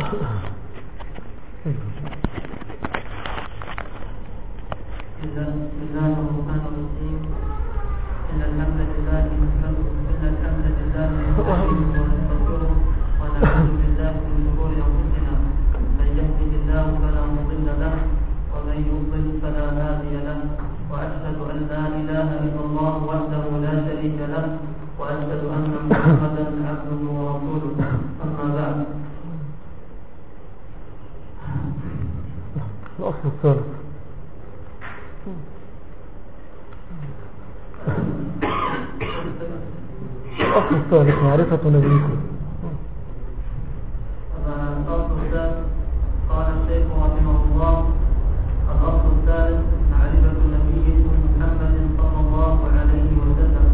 啊，嗯。الثالث معرفة نبيكم الأصل الثالث قال الشيخ رحمه الله الأصل الثالث معرفة نبيكم محمد صلى الله عليه وسلم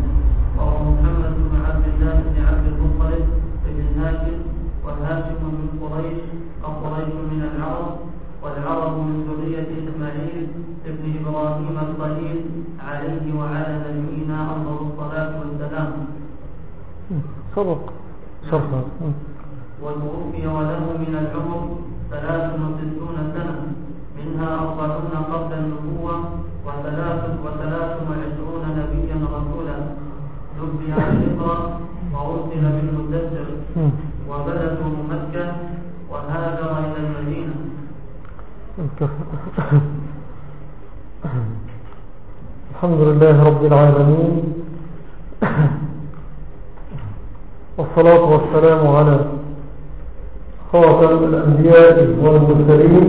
وهو محمد بن عبد الله بن عبد المطلب بن هاشم وهاشم من قريش وقريش من العرب والعرب من ذرية إسماعيل ابن إبراهيم الخليل عليه وعلى نبينا أفضل الصلاة والسلام سبق شرحا وتوفي وله من العمر ثلاث وستون سنة منها أربعون قبل النبوة وثلاث وثلاث وعشرون نبيا رسولا نبي الفطرة وأرسل بالمدثر وبلده مكة وهاجر إلى المدينة الحمد لله رب العالمين. والصلاة والسلام على خاتم الأنبياء والمرسلين.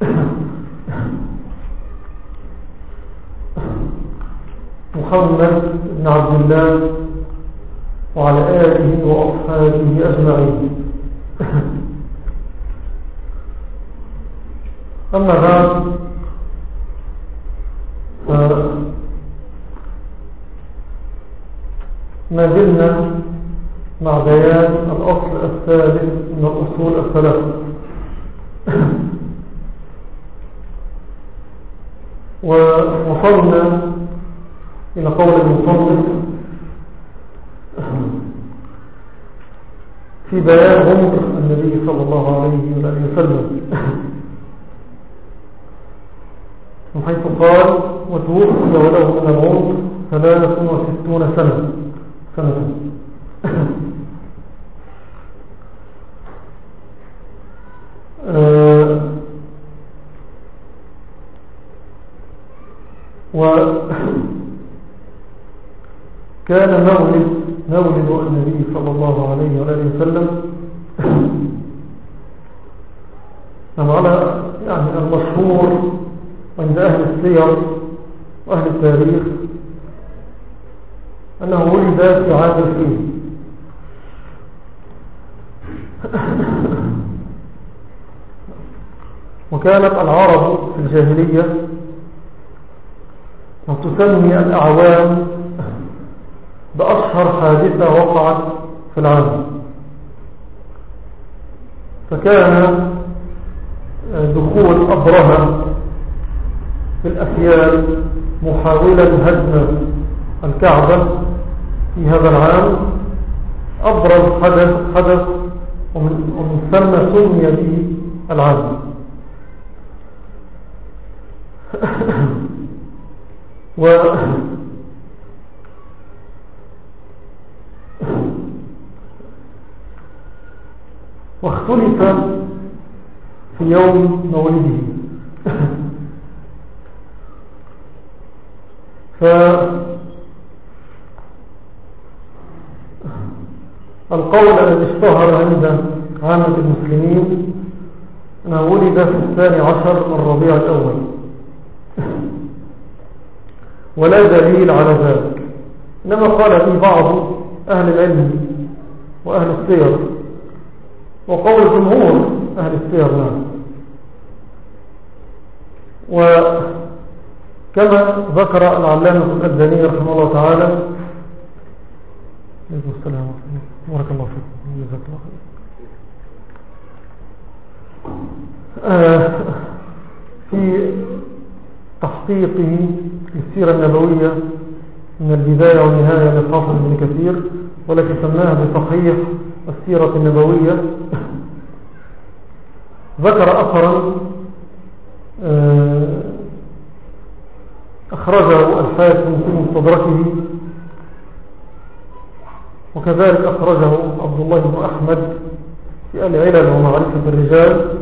محمد بن عبد الله وعلى آله وأصحابه أجمعين. أما بعد ما زلنا مع بيان الأصل الثالث من الأصول الثلاثة. ووصلنا إلى قول المصنف في بيان عمر النبي صلى الله عليه وسلم. من حيث قال وتوفي وله من العمر ثلاث وستون سنة. سنة. آه. وكان مولد مولد النبي صلى الله عليه وآله وسلم على يعني المشهور عند أهل السير وأهل التاريخ أنه ولد في عام الفيل وكانت العرب في الجاهلية وتسمي الأعوام بأشهر حادثة وقعت في العالم. فكان دخول أبرهة في الأفيال محاولا هدم الكعبة في هذا العام. أبرز حدث حدث ومن ثم سمي به العام. و واختلف في يوم مولده. فالقول الذي اشتهر عند عامة المسلمين أنه ولد في الثاني عشر من ربيع الأول. ولا دليل على ذلك. إنما قال في بعض أهل العلم وأهل السير. وقول جمهور أهل السير نعم. وكما ذكر العلامة الأبداني رحمه الله تعالى. عليكم السلام بارك الله فيكم جزاك الله خير. آه في تحقيقه للسيرة النبوية من البداية والنهاية للحافظ ابن كثير والتي سماها بصحيح السيرة النبوية. ذكر أثرا آه، أخرجه الحاكم في مستدركه. وكذلك أخرجه عبد الله بن أحمد في العلل ومعرفة الرجال.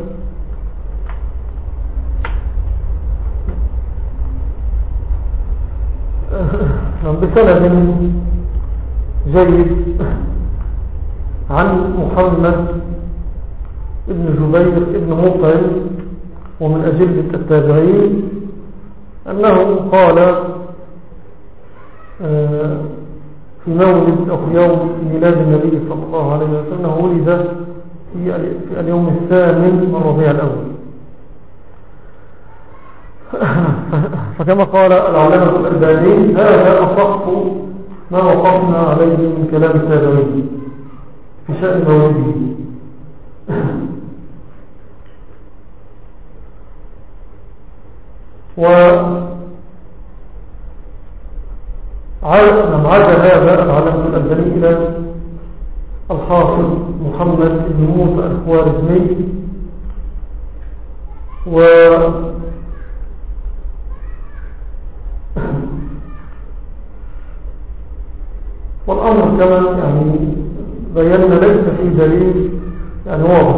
بسند جيد عن محمد ابن جبير ابن مطعم ومن أجلة التابعين. أنه قال آه، في مولد أو في يوم ميلاد النبي صلى الله عليه وسلم ولد في اليوم الثامن من ربيع الأول. فكما قال العلامة الألباني هذا أصح ما وقفنا عليه من كلام التابعين في شأن مولده و عاد هذا العلامة الألباني إلى الحافظ محمد بن موسى الخوارزمي؟ و والأمر كما يعني بينا ليس في دليل يعني واضح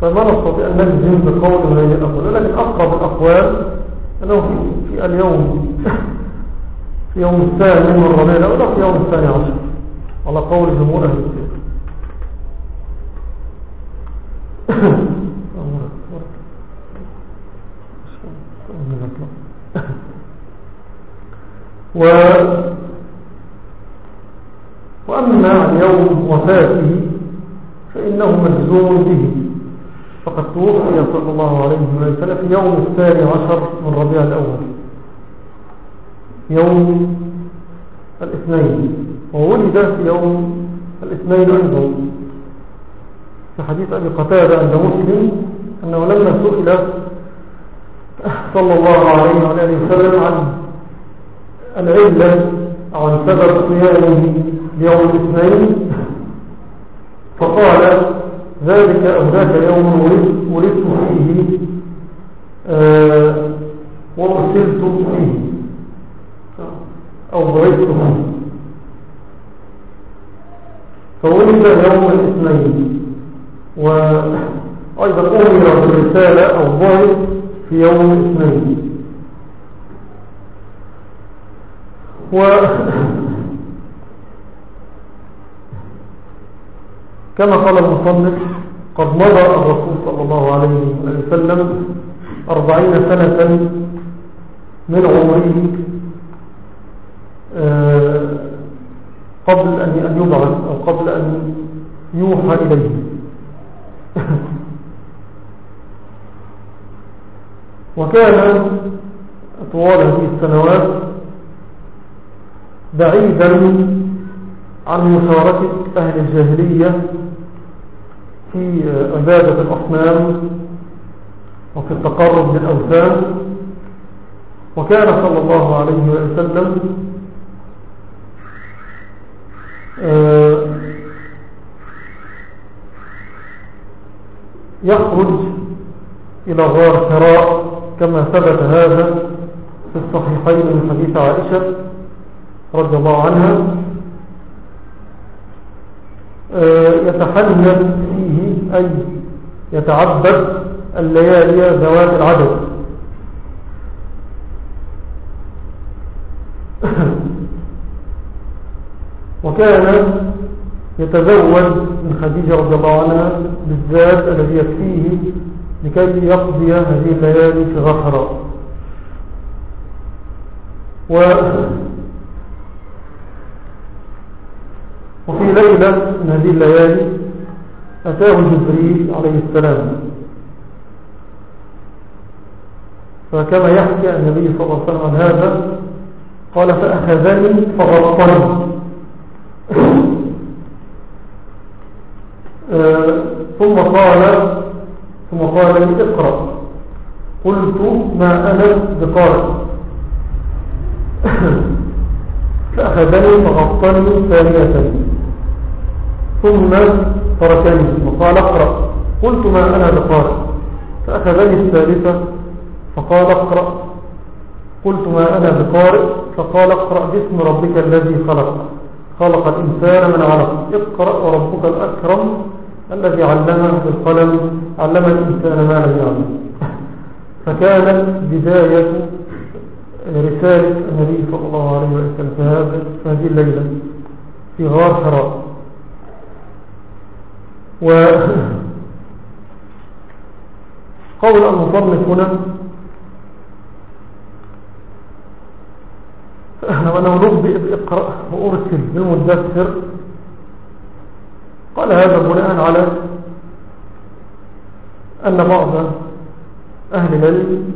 فما نستطيع أن نجزم بقول هذه الأقوال لكن أقرب الأقوال أنه في, اليوم في يوم الثاني من الربيع الأول في يوم الثاني عشر. على قول جمهور أهل السير و وأما يوم وفاته فإنه مجزوم به. فقد توفي صلى الله عليه وسلم في يوم الثاني عشر من ربيع الأول. يوم الاثنين. وولد في يوم الاثنين أيضا في حديث أبي قتادة عند مسلم أنه لما سئل صلى الله عليه وآله وسلم عن العلة أو عن سبب صيامه ليوم الاثنين فقال ذلك أو ذاك يوم ولدت فيه آه وأرسلت فيه أو بعثت فيه. فولد يوم الاثنين. وأيضا أمر بالرسالة أو بعث في يوم الاثنين. و كما قال المصنف قد مضى الرسول صلى الله عليه وسلم أربعين سنة من عمره آه، قبل أن يبعث أو قبل أن يوحى إليه. وكان طوال هذه السنوات بعيدا عن مشاركة أهل الجاهلية في عبادة الأصنام وفي التقرب للأوثان وكان صلى الله عليه وسلم آه، يخرج إلى غار حراء كما ثبت هذا في الصحيحين من حديث عائشة رضي الله عنها. آه، أي يتعبد الليالي ذوات العدد. وكان يتزوج من خديجة رضي الله عنها بالذات الذي يكفيه لكي يقضي هذه الليالي في غفرة. و وفي ليلة من هذه الليالي أتاه جبريل عليه السلام. فكما يحكي النبي صلى الله عليه وسلم عن هذا قال فأخذني فغطني. آه، ثم قال ثم قال لي اقرأ. قلت ما أنا بقارئ. فأخذني فغطني ثانية. ثم تركني وقال اقرأ. قلت ما أنا بقارئ. فأخذني الثالثة فقال اقرأ. قلت ما أنا بقارئ. فقال اقرأ باسم ربك الذي خلق. خلق الإنسان من علق. اقرأ وربك الأكرم الذي علمه بالقلم. علم الإنسان ما لم يعلم. فكانت بداية رسالة النبي صلى الله عليه وسلم في هذه الليلة في غار حراء. وقول المصنف هنا وأنه نبئ بإقراء وأرسل بالمدثر قال هذا بناء على أن بعض أهل العلم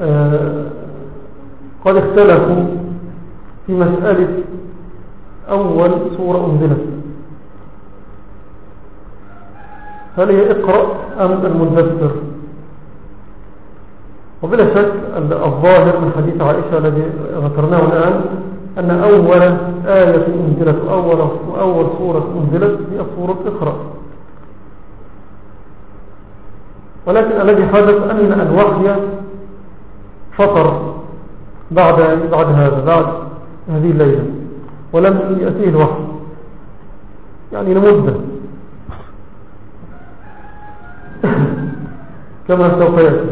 آه، قد اختلفوا في مسألة أول سورة أنزلت. هل هي اقرأ أم المدثر وبلا شك الظاهر من حديث عائشة الذي ذكرناه الآن أن أول آية أنزلت أول, أول سورة أنزلت هي سورة اقرأ. ولكن الذي حدث أن الوحي فطر بعد بعد هذا بعد هذه الليلة ولم يأتيه الوحي. يعني لمدة. كما سوف يأتي.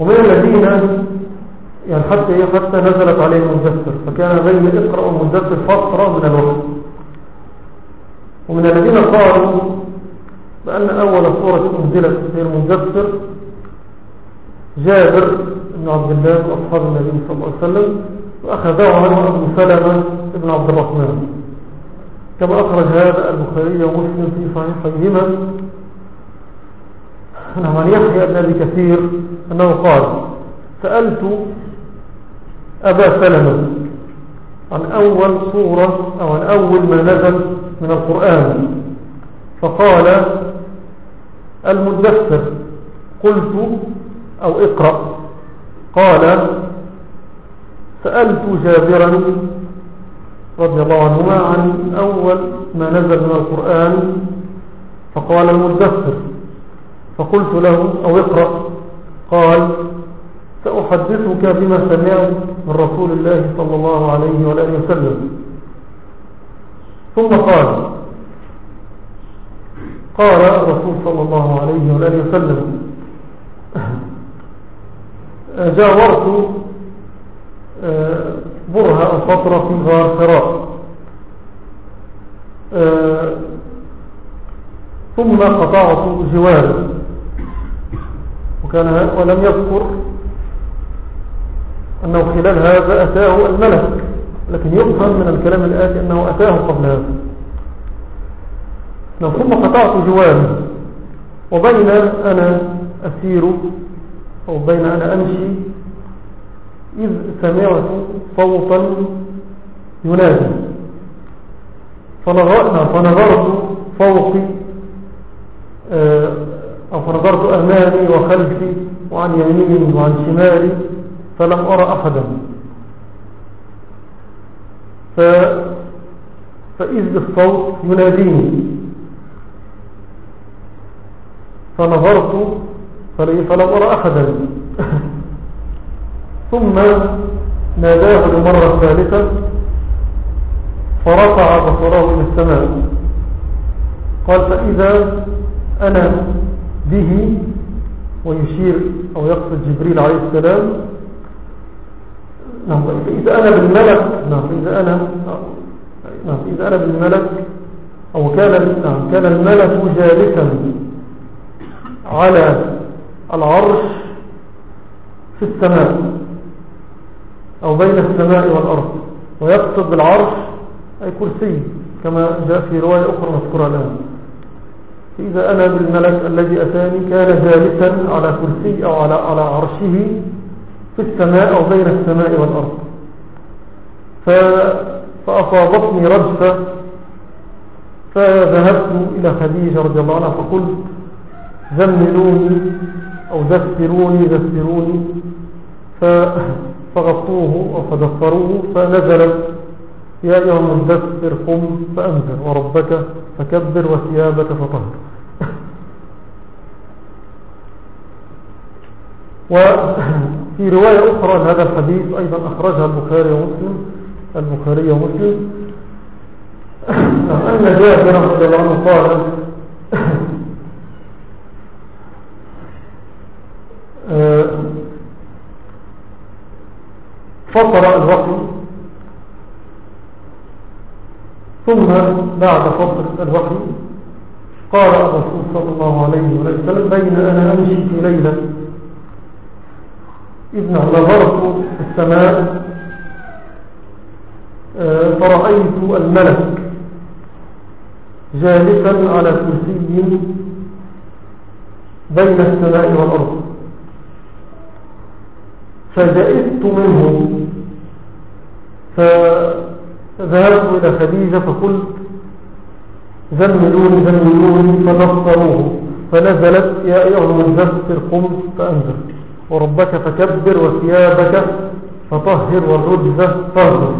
ومن الذين يعني حتى حتى نزلت عليهم المدثر فكان بين اقرأ والمدثر فترة من الوحي ومن الذين قالوا بأن أول سورة أنزلت في المدثر جابر بن عبد الله وأصحاب النبي صلى الله عليه وسلم وأخذه عنه أبو سلمة بن عبد الرحمن. كما أخرج هذا البخاري ومسلم في صحيحيهما عن يحيى بن أبي كثير أنه قال سألت أبا سلمة عن أول صورة أو عن أول ما نزل من القرآن فقال المدثر قلت أو اقرأ. قال سألت جابرا رضي الله عنهما عن أول ما نزل من القرآن فقال المدثر فقلت له أو اقرأ. قال سأحدثك بما سمعت من رسول الله صلى الله عليه وآله وسلم. ثم قال قال الرسول صلى الله عليه وآله وسلم جاورت آه، برهة الفترة في غار خراء. آه، ثم قطعت جواره وكان ولم يذكر أنه خلال هذا أتاه الملك لكن يفهم من الكلام الآتي أنه أتاه قبل هذا. ثم قطعت جواري وبين أنا أسير أو بين أنا أمشي إذ سمعت صوتا ينادي. فنظرت فوقي آه، فنظرت أمامي وخلفي وعن يميني وعن شمالي فلم أرى أحدا. ف... فإذ الصوت يناديني. فنظرت فلم أرى أحدا. ثم ناداه لمرة ثالثة فرفع بصره إلى السماء. قال فإذا أنا به ويشير أو يقصد جبريل عليه السلام. نعم فإذا أنا بالملك نعم فإذا أنا نعم فإذا أنا بالملك أو كان نعم كان الملك جالسا على العرش في السماء أو بين السماء والأرض ويقصد بالعرش أي كرسي كما جاء في رواية أخرى نذكرها الآن. فإذا أنا بالملك الذي أتاني كان جالسا على كرسي أو على, على عرشه في السماء أو بين السماء والأرض. فأصابتني رجفة فذهبت إلى خديجة رضي الله عنها فقلت زملوني أو دثروني دثروني. فغطوه أو فدثروه فنزلت يا أيها المدثر قم فأنذر وربك فكبر وثيابك فطهر. وفي رواية أخرى لهذا الحديث أيضا أخرجها البخاري ومسلم. البخاري ومسلم. أن جابر رضي الله عنه قال فطر الوحي ثم بعد فترة الوحي قال الرسول صلى الله عليه وسلم بين أنا أمشي في ليلة إذ نظرت في السماء. فرأيت الملك جالسا على كرسي بين السماء والأرض. فجئت منه. فذهبت إلى خديجة فقلت زملوني زملوني فنصروه. فنزلت يا أيها المنذر قم فأنذر. وربك فكبر وثيابك فطهر والرجز فاهجر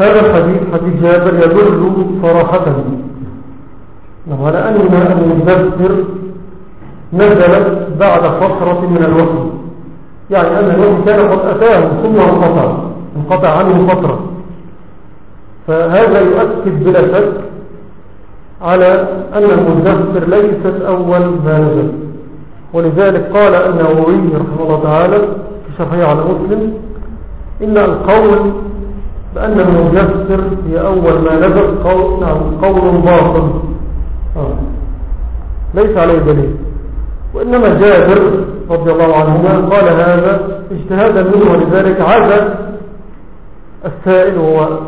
هذا الحديث حديث جابر يدل صراحة. على أن المدثر نزلت بعد فترة من الوحي. يعني أن الوحي كان قد أتاه ثم انقطع انقطع عنه فترة. فهذا يؤكد بلا شك على أن المدثر ليست أول ما نزل. ولذلك قال النووي رحمه الله تعالى في شرحه على مسلم إن القول بأن المجسر هي أول ما نزل قول, نعم قول باطل. آه. ليس عليه دليل. وإنما جابر رضي الله عنهما قال هذا اجتهادا منه ولذلك عاد السائل هو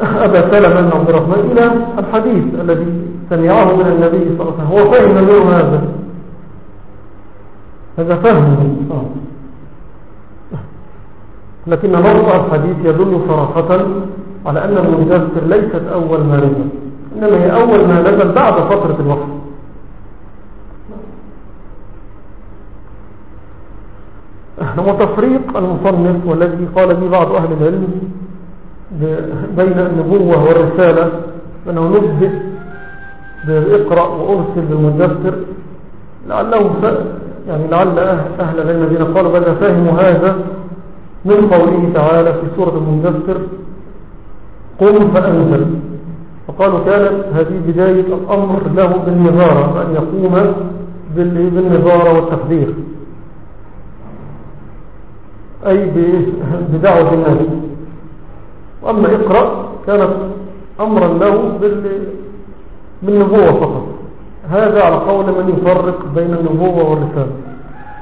أبا سلمة بن عبد الرحمن إلى الحديث الذي سمعه من النبي صلى الله عليه وسلم. هو فهم منه هذا؟ هذا فهم. لكن نص الحديث يدل صراحة على أن المدثر ليست أول ما نزل إنما هي أول ما نزل بعد فترة الوقت وتفريق المصنف والذي قال به بعض أهل العلم بين النبوة والرسالة أنه نبدأ بإقرأ وأرسل بالمدثر لعله يعني لعل أهل العلم الذين قالوا بل فهموا هذا من قوله تعالى في سورة المدثر قم فأنزل. فقالوا كانت هذه بداية الأمر له بالنظارة أن يقوم بالنظارة والتخدير أي بدعوة الناس وأما اقرأ كانت أمرا له بالنبوة فقط. هذا على قول من يفرق بين النبوة والرسالة.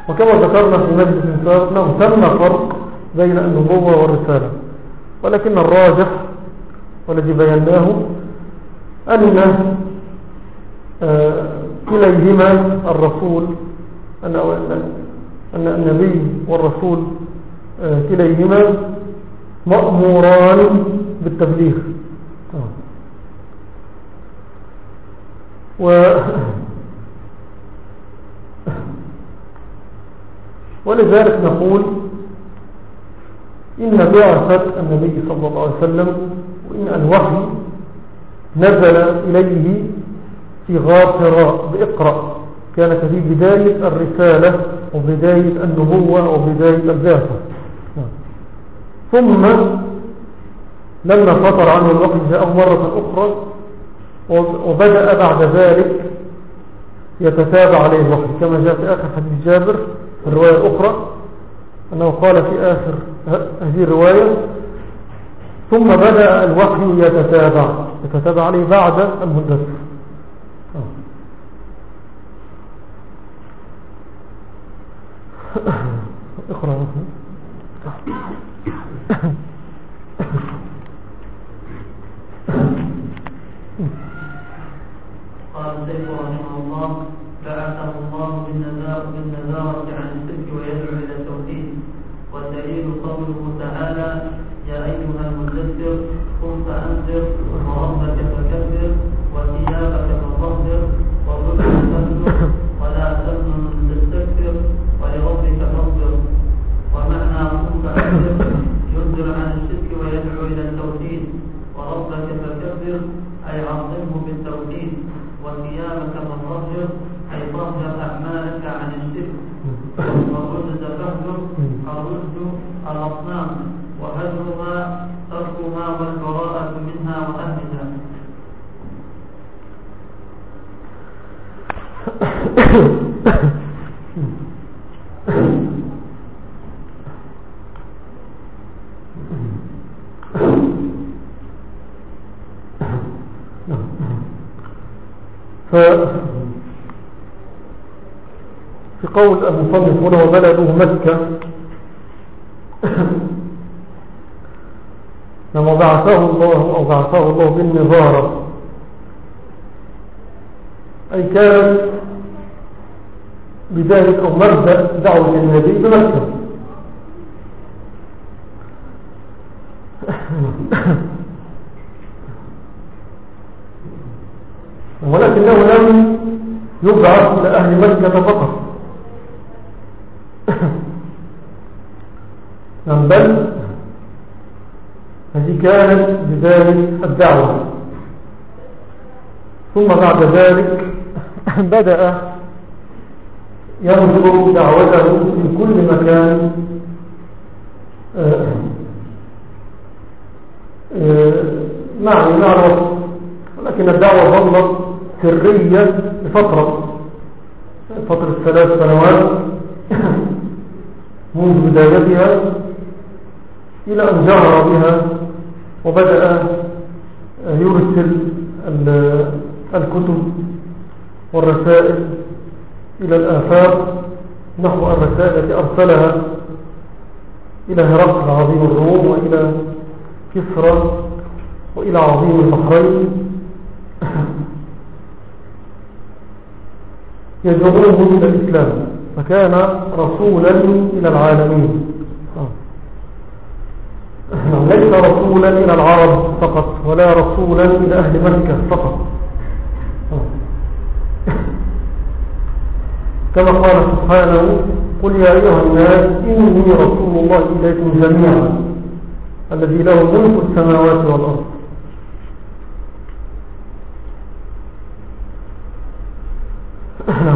وكما ذكرنا في مجلس سابق أنه تم فرق بين النبوة والرسالة. ولكن الراجح والذي بيناه أن كليهما الرسول أن, أن النبي والرسول كليهما مأموران بالتبليغ. و ولذلك نقول إن بعثة النبي صلى الله عليه وسلم وإن الوحي نزل إليه في حراء بإقرأ. كانت في بداية الرسالة وبداية النبوة وبداية البعثة. ثم لما فطر عنه الوحي جاءه مرة أخرى وبدأ بعد ذلك يتتابع عليه الوحي كما جاء في آخر حديث جابر في الرواية الأخرى أنه قال في آخر هذه الرواية ثم بدأ الوحي يتتابع يتتابع عليه بعد المدثر. اقرأ قال الشيخ رحمه الله بعثه الله بالنذارة عن الشرك ويدعو إلى التوحيد. والدليل قوله تعالى يا أيها المدثر قم فأنذر وربك فكبر وثيابك فطهر وثيابك فطهر أي طهر أعمالك عن الشرك. والرشد فاهجر الرشد الأصنام في قول المصنف هنا وبلده مكة. لما بعثه الله أو بعثه الله بالنظارة. أي كان بداية أو مبدأ دعوة النبي بمكة ولكنه لم يبعث إلى أهل مكة فقط. بل هذه كانت بداية الدعوة. ثم بعد ذلك بدأ ينظر دعوته في كل مكان. معني نعرف ولكن الدعوة ظلت سرية لفترة فترة ثلاث سنوات. منذ بدايتها إلى أن جهر بها وبدأ يرسل الكتب والرسائل إلى الآفاق نحو الرسائل التي أرسلها إلى هرقل عظيم الروم وإلى كسرى وإلى عظيم البحرين. يدعوهم إلى الإسلام فكان رسولا إلى العالمين. ليس رسولا إلى العرب فقط ولا رسولا إلى أهل مكة فقط. كما قال سبحانه قل يا أيها الناس إني رسول الله إليكم جميعا الذي له ملك السماوات والأرض.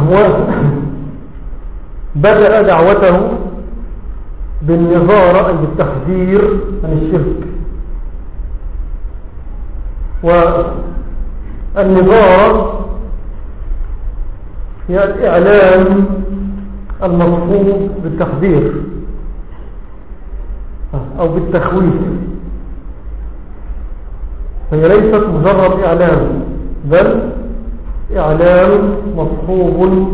هو بدأ دعوته بالنظارة أي بالتحذير عن الشرك. والنظارة هي الإعلام المصفوف بالتحذير أو بالتخويف. فهي ليست مجرد إعلام بل إعلام مصحوب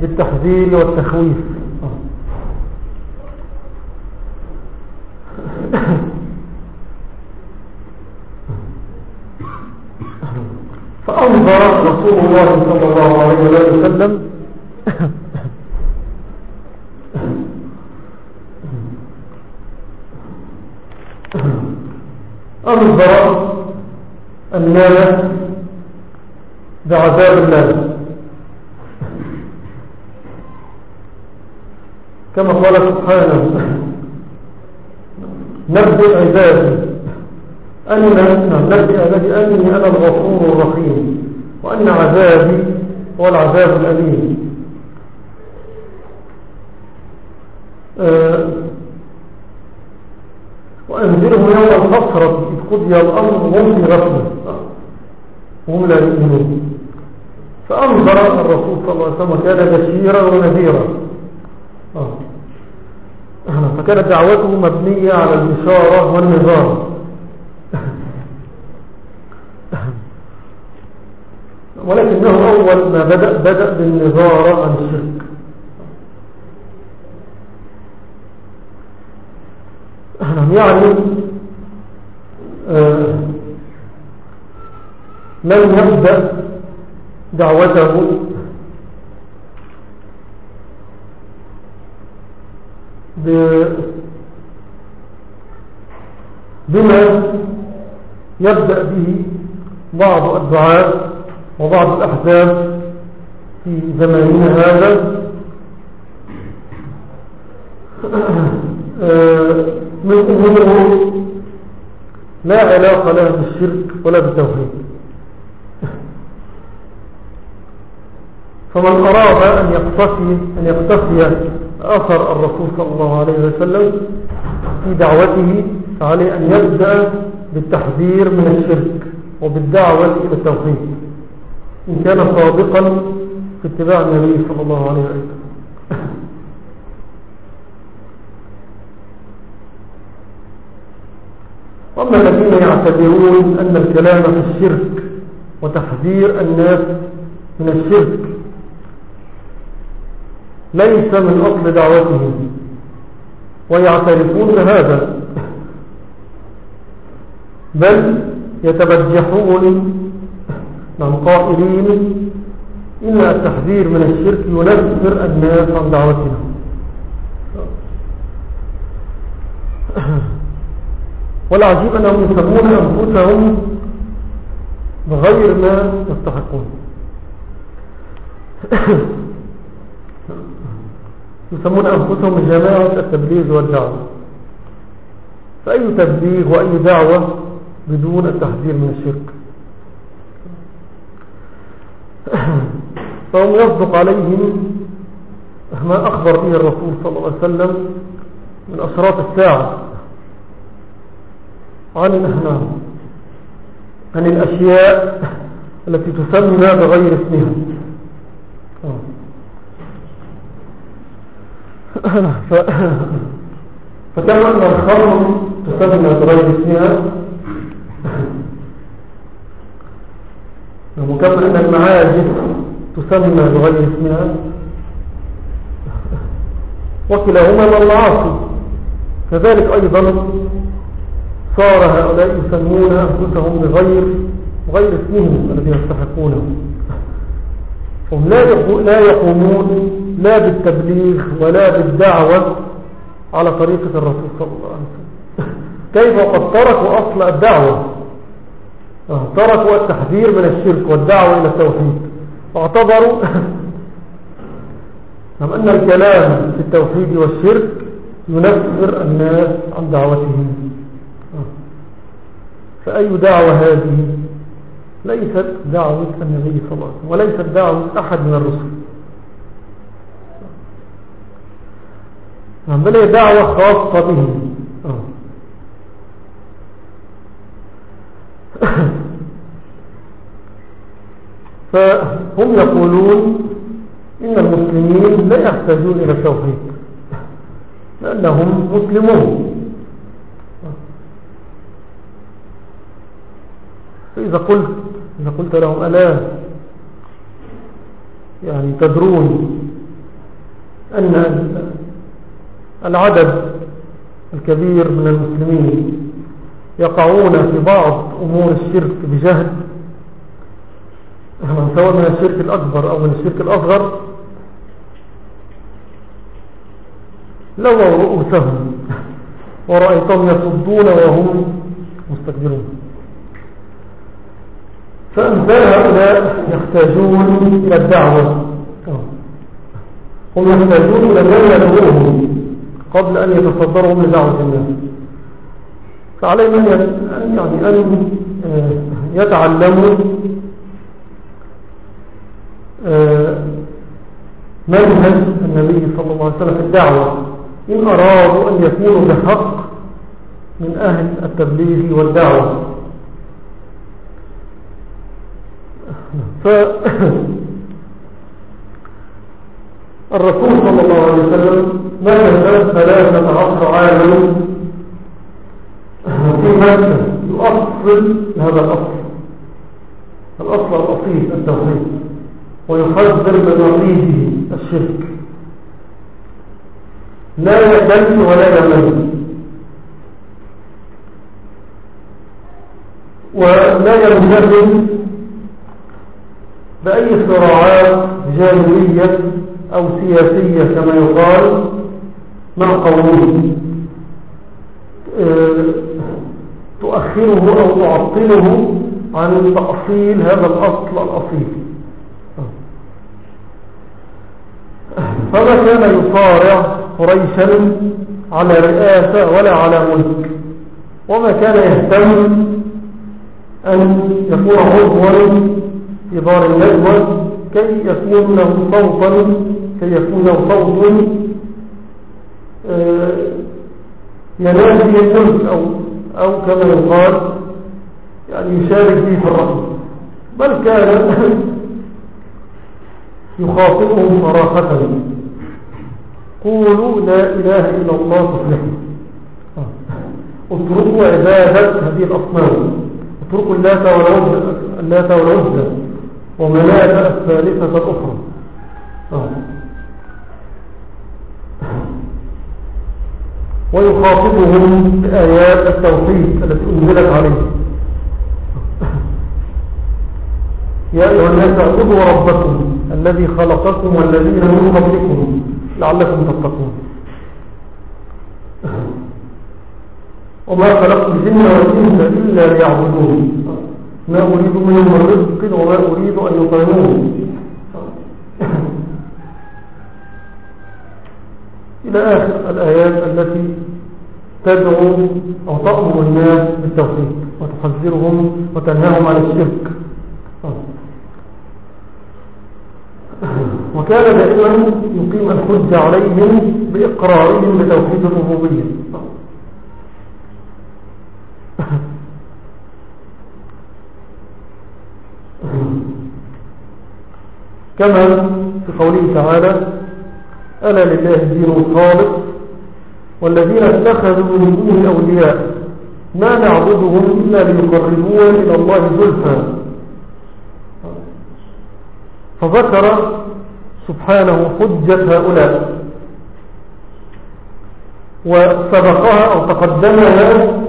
بالتحذير والتخويف فأنظر رسول الله صلى الله عليه وسلم. أنظر الناس بعذاب الله كما قال سبحانه نبدأ عبادي. أنا نبدأ عبادي أني أنا الغفور الرحيم. وأن عذابي هو العذاب الأليم. أه وأنزلهم يوم الحسرة إذ قضي الأمر وهم في غفلة. وهم لا يؤمنون. فأنظر الرسول صلى الله عليه وسلم كان بشيرا ونذيرا. آه. فكانت دعوته مبنية على البشارة والنظام ولكنه أول ما بدأ بدأ بالنظارة عن الشرك. يعني آه لم يبدأ دعوته. بما يبدأ به بعض الدعاء وبعض الأحزاب في زماننا هذا. من أمور لا علاقة لها بالشرك ولا بالتوحيد. فمن أراد أن يقتصي, أن يقتصي أثر الرسول صلى الله عليه وسلم في دعوته فعليه أن يبدأ بالتحذير من الشرك وبالدعوة إلى التوحيد. إن كان صادقا في اتباع النبي صلى الله عليه وسلم. وأما الذين يعتبرون أن الكلام في الشرك وتحذير الناس من الشرك ليس من أصل دعوتهم ويعترفون بهذا بل يتبجحون من قائلين إن التحذير من الشرك ينفر الناس عن دعوتنا. والعجيب أنهم يسمون أنفسهم بغير ما يستحقون. يسمون أنفسهم بجماعة التبليغ والدعوة. فأي تبليغ وأي دعوة بدون التحذير من الشرك؟ فهم يصدق عليهم ما أخبر به الرسول صلى الله عليه وسلم من أشراط الساعة. عن الأهنام عن الأشياء التي تسمى بغير اسمها. ف... فكما أن الخمر تسمى بغير اسمها. وكما أن المعاجز تسمى بغير اسمها وكلاهما من المعاصي. كذلك أيضا صار هؤلاء يسمون أنفسهم بغير غير اسمهم الذي يستحقونه. هم لا يقومون لا بالتبليغ ولا بالدعوة على طريقة الرسول صلى الله عليه وسلم. كيف وقد تركوا أصل الدعوة؟ تركوا التحذير من الشرك والدعوة إلى التوحيد. واعتبروا أن الكلام في التوحيد والشرك ينفر الناس عن دعوتهم. فأي دعوة هذه؟ ليست دعوة النبي صلى الله عليه وسلم وليست دعوة أحد من الرسل. بل هي دعوة خاصة به فهم يقولون إن المسلمين لا يحتاجون إلى التوحيد لأنهم مسلمون. فإذا قلت إذا قلت لهم ألا يعني تدرون أن العدد الكبير من المسلمين يقعون في بعض أمور الشرك بجهد سواء من الشرك الأكبر أو من الشرك الأصغر لو رؤوسهم ورأيتهم يصدون وهم مستكبرون. فأمثال هؤلاء يحتاجون إلى الدعوة. هم يحتاجون إلى من يدعوهم قبل أن يتصدرهم لدعوة الناس فعليهم أن يعني أن يتعلموا منهج النبي صلى الله عليه وسلم في الدعوة. إن أرادوا أن يكونوا بحق من أهل التبليغ والدعوة. فالرسول صلى الله عليه وسلم مكث ثلاثة عشر عاما في مكة يؤصل هذا الأصل. الأصل الأصيل التوحيد. ويحذر من وقيده الشرك. لا يدل ولا يمل. ولا ينجذب بأي صراعات جانبية أو سياسية كما يقال مع قومه. آه، تؤخره أو تعطله عن تأصيل هذا الأصل الأصيل. فما كان يصارع قريشا على رئاسة ولا على ملك. وما كان يهتم أن يكون عضوا في دار النجوى كي يكون له صوتا كي يكون له صوت آه، ينال الملك أو, أو كما يقال يعني يشارك به في الرحمة بل كان يخاطبهم صراحة. قولوا لا إله إلا الله تفلحوا اتركوا عبادة هذه الأصنام. اتركوا اللات والعزة ومناة الثالثة الأخرى. آه. ويخاطبهم بآيات التوحيد التي أنزلت عليه يا أيها الناس اعبدوا ربكم الذي خلقكم والذين من قبلكم لعلكم تتقون. وما خلقت الجن والإنس إلا ليعبدون. ما أريد منهم من رزق وما أريد أن يطعمون. إلى آخر الآيات التي تدعو أو تأمر الناس بالتوحيد وتحذرهم وتنهاهم عن الشرك. وكان دائما يقيم الحجة عليهم بإقرارهم بتوحيد الربوبية. كما في قوله تعالى ألا لله الدين الخالص والذين اتخذوا من دونه أولياء ما نعبدهم إلا ليقربون إلى الله زلفا فذكر سبحانه حجة هؤلاء. وسبقها أو تقدمها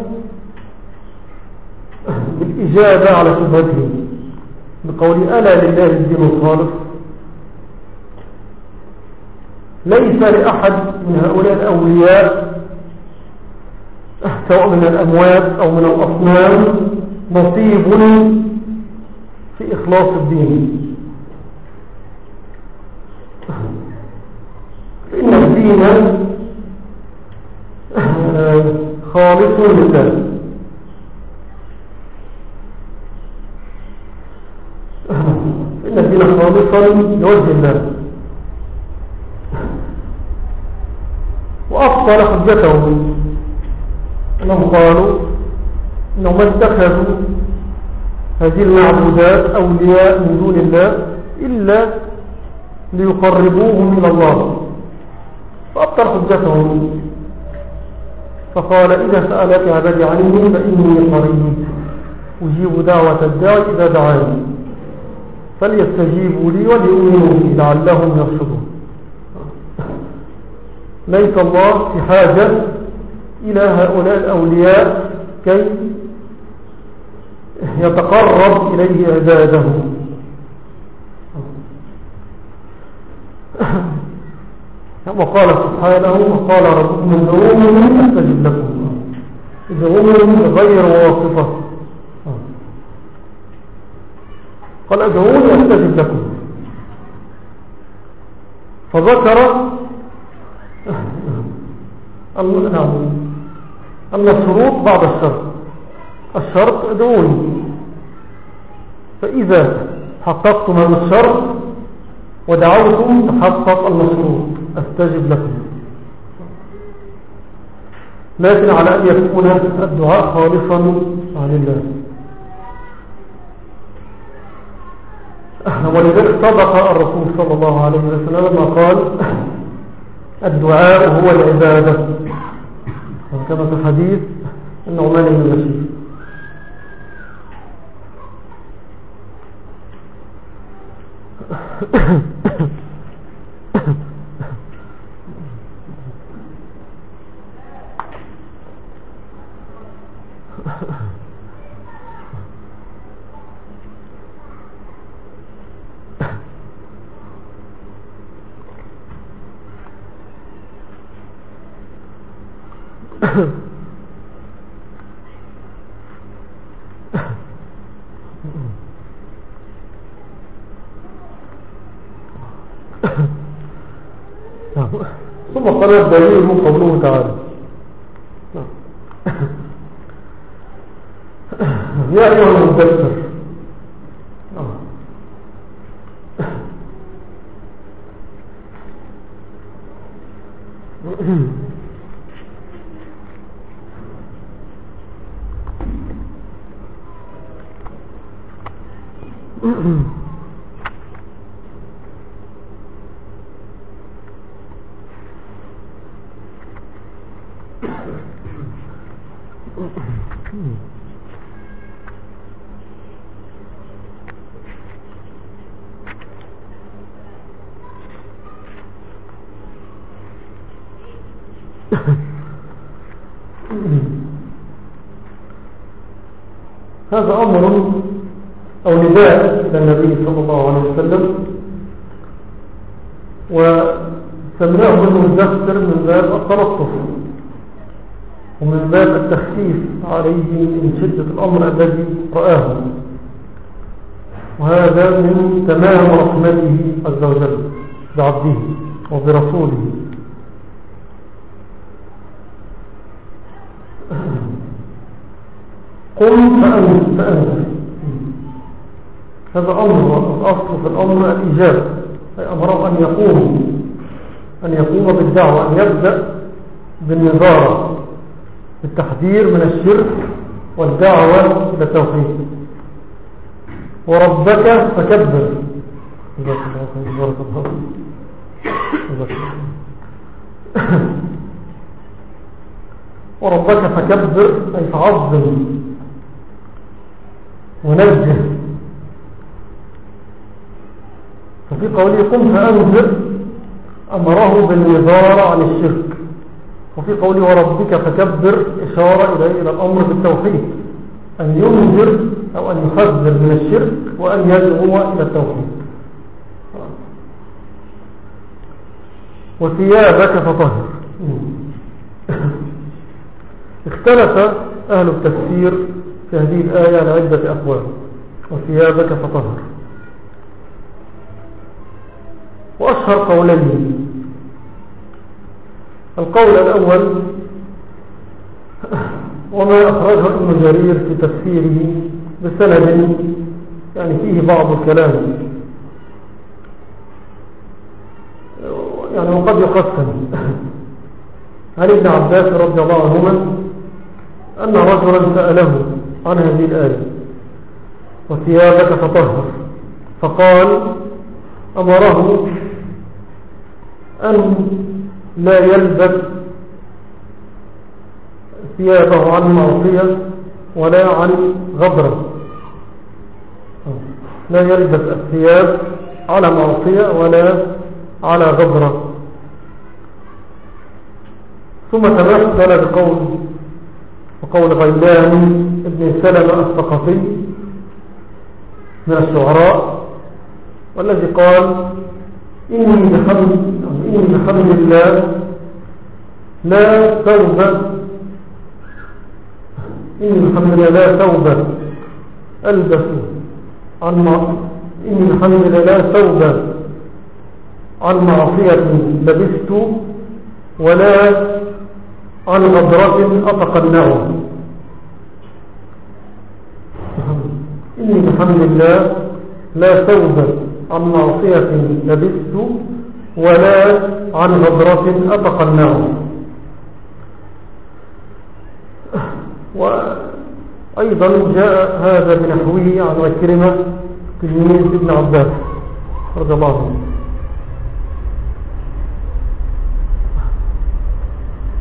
بالإجابة على شبهتهم بقول ألا لله الدين الخالص. ليس لأحد من هؤلاء الأولياء سواء من الأموات أو من الأصنام نصيب في إخلاص الدين. فإن الدين خالص لله فإن الدين خالصا لوجه الله. وأبطل حجتهم. أنهم قالوا أنهم اتخذوا هذه المعبودات أولياء من دون الله إلا ليقربوهم إلى الله. فأبطل حجتهم. فقال إذا سألك عبادي عني فإني قريب. أجيب دعوة الداعي إذا دعاني. فليستجيبوا لي وليؤمنوا بي لعلهم يرشدون. ليس الله في حاجة إلى هؤلاء الأولياء كي يتقرب إليه عباده وقال سبحانه وقال ربكم ادعوني أستجب لكم. ادعوني غير واصفة قال ادعوني أستجب لكم. فذكر أن الشروط بعد الشرط. الشرط ادعوني فإذا حققتم هذا الشرط ودعوتم تحقق المشروط أستجب لكم. لكن على أن يكون الدعاء خالصا عن الله. ولذلك صدق الرسول صلى الله عليه وسلم لما قال الدعاء هو العبادة. كما في حديث النعمان بن بشير ثم الدليل من قوله تعالى. هذا أمر أو نداء إلى النبي صلى الله عليه وسلم. وسمعه المدثر من باب التلطف ومن باب التخفيف عليه من شدة الأمر الذي رآه. وهذا من تمام رحمته عز وجل بعبده وبرسوله. هذا أمر الأصل في الأمر الإجابة أمره أن يقوم أن يقوم بالدعوة أن يبدأ بالنظارة بالتحذير من الشرك والدعوة إلى التوحيد. وربك فكبر. وربك فكبر أي فعظم. ونجه ففي قوله قم فأنذر أمره بالنظارة عن الشرك. وفي قوله وربك فكبر إشارة إلى الأمر بالتوحيد. أن ينذر أو أن يحذر من الشرك وأن يدعو إلى التوحيد. وثيابك فطهر. اختلف أهل التفسير في هذه الآية على عدة أقوال وثيابك فطهر. وأشهر قولين. القول الأول وما أخرجه ابن جرير في تفسيره بسند يعني فيه بعض الكلام. يعني وقد يقسم. عن ابن عباس رضي الله عنهما أن رجلا سأله عن هذه الآية. وثيابك فطهر. فقال أمره أن لا يلبس ثيابه عن معصية ولا عن غبرة. لا يلبس الثياب على معصية ولا على غبرة. ثم تمثل بقول وقول غيلان ابن سلمة الثقفي من الشعراء والذي قال إني بحمد, إني بحمد الله لا ثوب إني بحمد الله لا ثوب ألبس عن إني بحمد الله لا ثوب عن معصية لبست ولا عن غبرة أتقنعه إني بحمد الله لا ثوب عن معصية لبست ولا عن غبرة أتقنعه وأيضا جاء هذا بنحوه عن أكرمة تلميذ ابن عباس رضي الله عنه.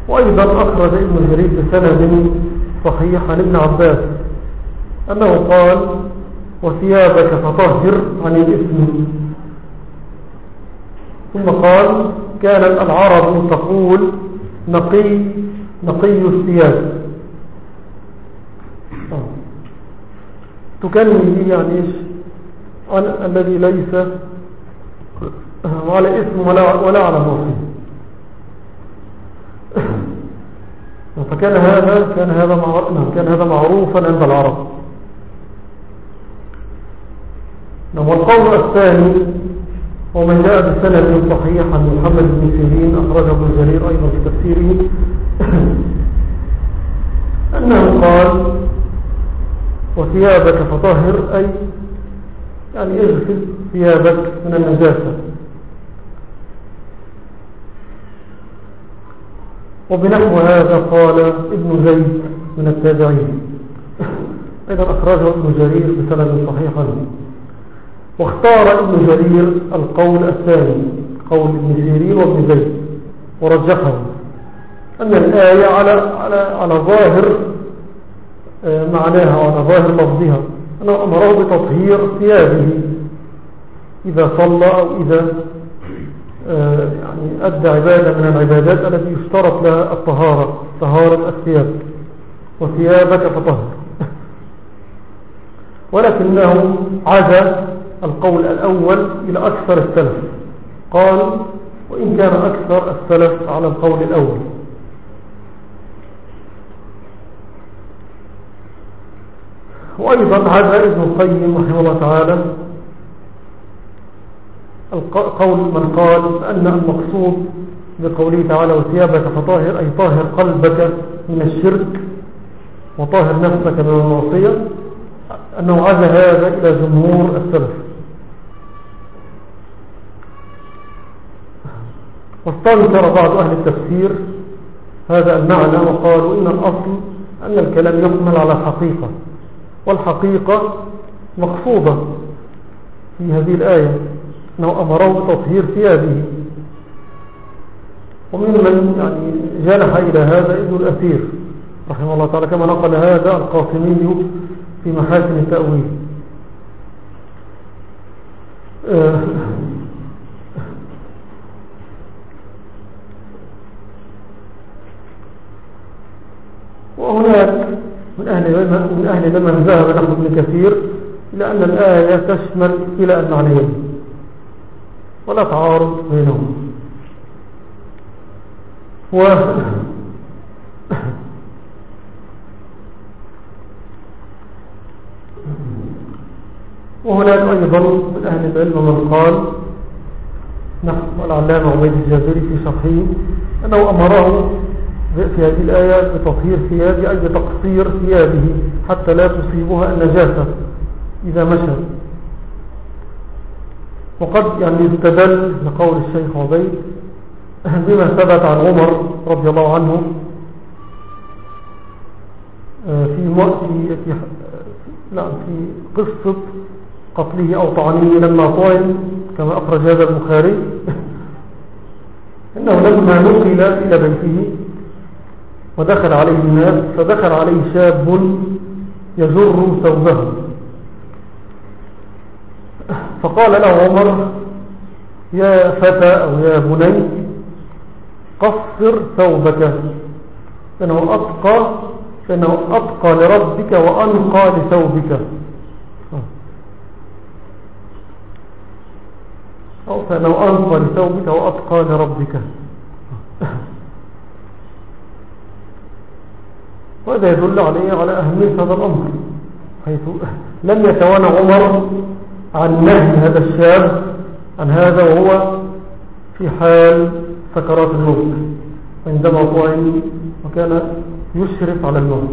وأيضا أخرج ابن جرير بسند صحيح عن ابن عباس أنه قال وثيابك فطهر عن الإثم. ثم قال كانت العرب تقول نقي نقي الثياب. تكلم به يعني الذي ليس على اسم ولا, ولا على معصيه فكان هذا كان هذا نعم كان هذا معروفا عند العرب. نعم والقول الثاني هو من جاء بسند صحيح عن محمد بن سيرين أخرجه ابن جرير أيضا في تفسيره أنه قال وثيابك فطهر أي يعني اغسل ثيابك من النجاسة. وبنحو هذا قال ابن زيد من التابعين. أيضا أخرجه ابن جرير بسند صحيح. عنه واختار ابن جرير القول الثاني قول ابن سيرين وابن زيد ورجحه أن الآية على, على, على ظاهر آه، معناها وعلى ظاهر لفظها أنه أمره بتطهير ثيابه إذا صلى أو إذا يعني أدى عبادة من العبادات التي يشترط لها الطهارة طهارة الثياب وثيابك فطهر. ولكنه عزى القول الأول إلى أكثر السلف. قال وإن كان أكثر السلف على القول الأول. وأيضا عزى ابن القيم رحمه الله تعالى قول من قال أن المقصود بقوله تعالى وثيابك فطاهر أي طاهر قلبك من الشرك وطاهر نفسك من المعصية أنه عزى هذا إلى جمهور السلف. واستنكر بعض أهل التفسير هذا المعنى وقالوا إن الأصل أن الكلام يكمل على الحقيقة والحقيقة مقصودة في هذه الآية. أنه أمره بتطهير ثيابه. وممن يعني جنح إلى هذا ابن الأثير رحمه الله تعالى كما نقل هذا القاسمي في محاسن التأويل آه، وهناك من أهل من أهل لمن ذهب نحو ابن كثير إلى أن الآية تشمل إلى المعنيين ولا تعارض بينهم. و وهناك أيضا من أهل العلم من قال نحن العلامة عبيد الجابري في شرحه أنه أمره في هذه الآية بتطهير ثيابه أي بتقصير ثيابه حتى لا تصيبها النجاسة إذا مشى وقد يعني استدل لقول الشيخ عبيد بما ثبت عن عمر رضي الله عنه آه، في في في لا في قصة قتله أو طعنه لما طعن كما أخرج هذا البخاري إنه لما نقل إلى بيته ودخل عليه الناس فدخل عليه شاب يجر ثوبه. فقال له عمر يا فتى أو يا بني قصر ثوبك فإنه أتقى, فإنه أتقى لربك وأنقى لثوبك. أو فإنه أنقى لثوبك وأتقى لربك. وهذا يدل عليه على أهمية هذا الأمر حيث لم يتوانى عمر عن نهي هذا الشاب عن هذا وهو في حال سكرات الموت عندما طعن وكان يشرف على الموت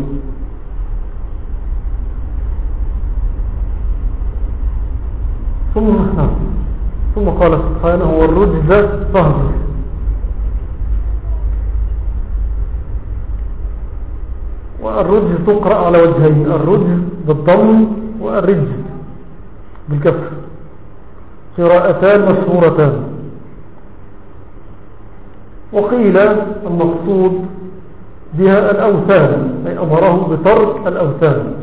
ثم ثم قال سبحانه والرجز طهر. والرجز تقرأ على وجهين الرجز بالضم والرجز. بالكسر قراءتان مشهورتان. وقيل المقصود بها الأوثان أي أمره بترك الأوثان.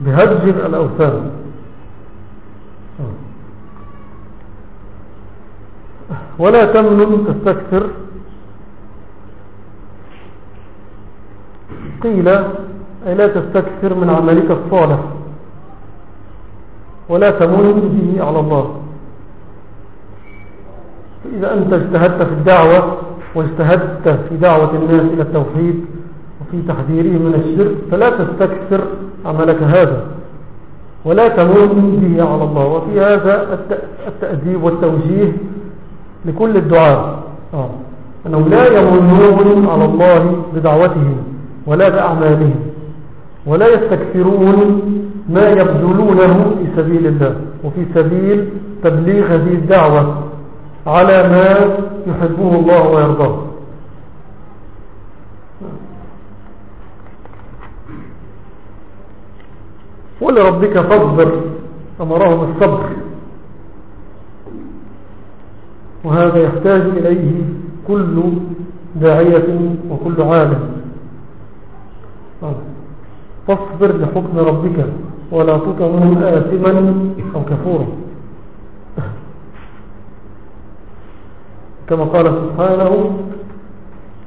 بهجر الأوثان. ولا تمنن تستكثر. قيل أي لا تستكثر من عملك الصالح. ولا تمن به على الله. فإذا أنت اجتهدت في الدعوة واجتهدت في دعوة الناس إلى التوحيد وفي تحذيرهم من الشرك فلا تستكثر عملك هذا. ولا تمن به على الله. وفي هذا التأديب والتوجيه لكل الدعاء. آه. أنهم لا يمنون على الله بدعوتهم ولا بأعمالهم. ولا يستكثرون ما يبذلونه في سبيل الله وفي سبيل تبليغ هذه الدعوة على ما يحبه الله ويرضاه. ولربك فاصبر أمرهم الصبر. وهذا يحتاج إليه كل داعية وكل عالم. فاصبر لحكم ربك. ولا تطع منهم آثما أو كفورا. كما قال سبحانه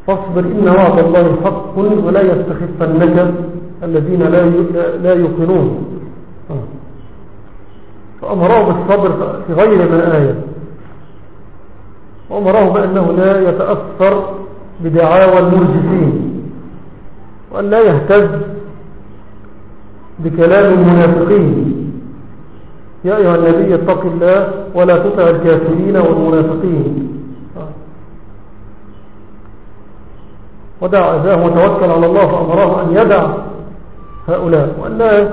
فاصبر إن وعد الله حق ولا يستخفنك الذين لا لا يوقنون. فأمره بالصبر في غير ما آية. وأمره بأنه لا يتأثر بدعاوى المرجفين. وأن لا يهتز بكلام المنافقين. يا أيها النبي اتق الله ولا تطع الكافرين والمنافقين. ودع أذاه وتوكل على الله فأمره أن يدع هؤلاء وأن لا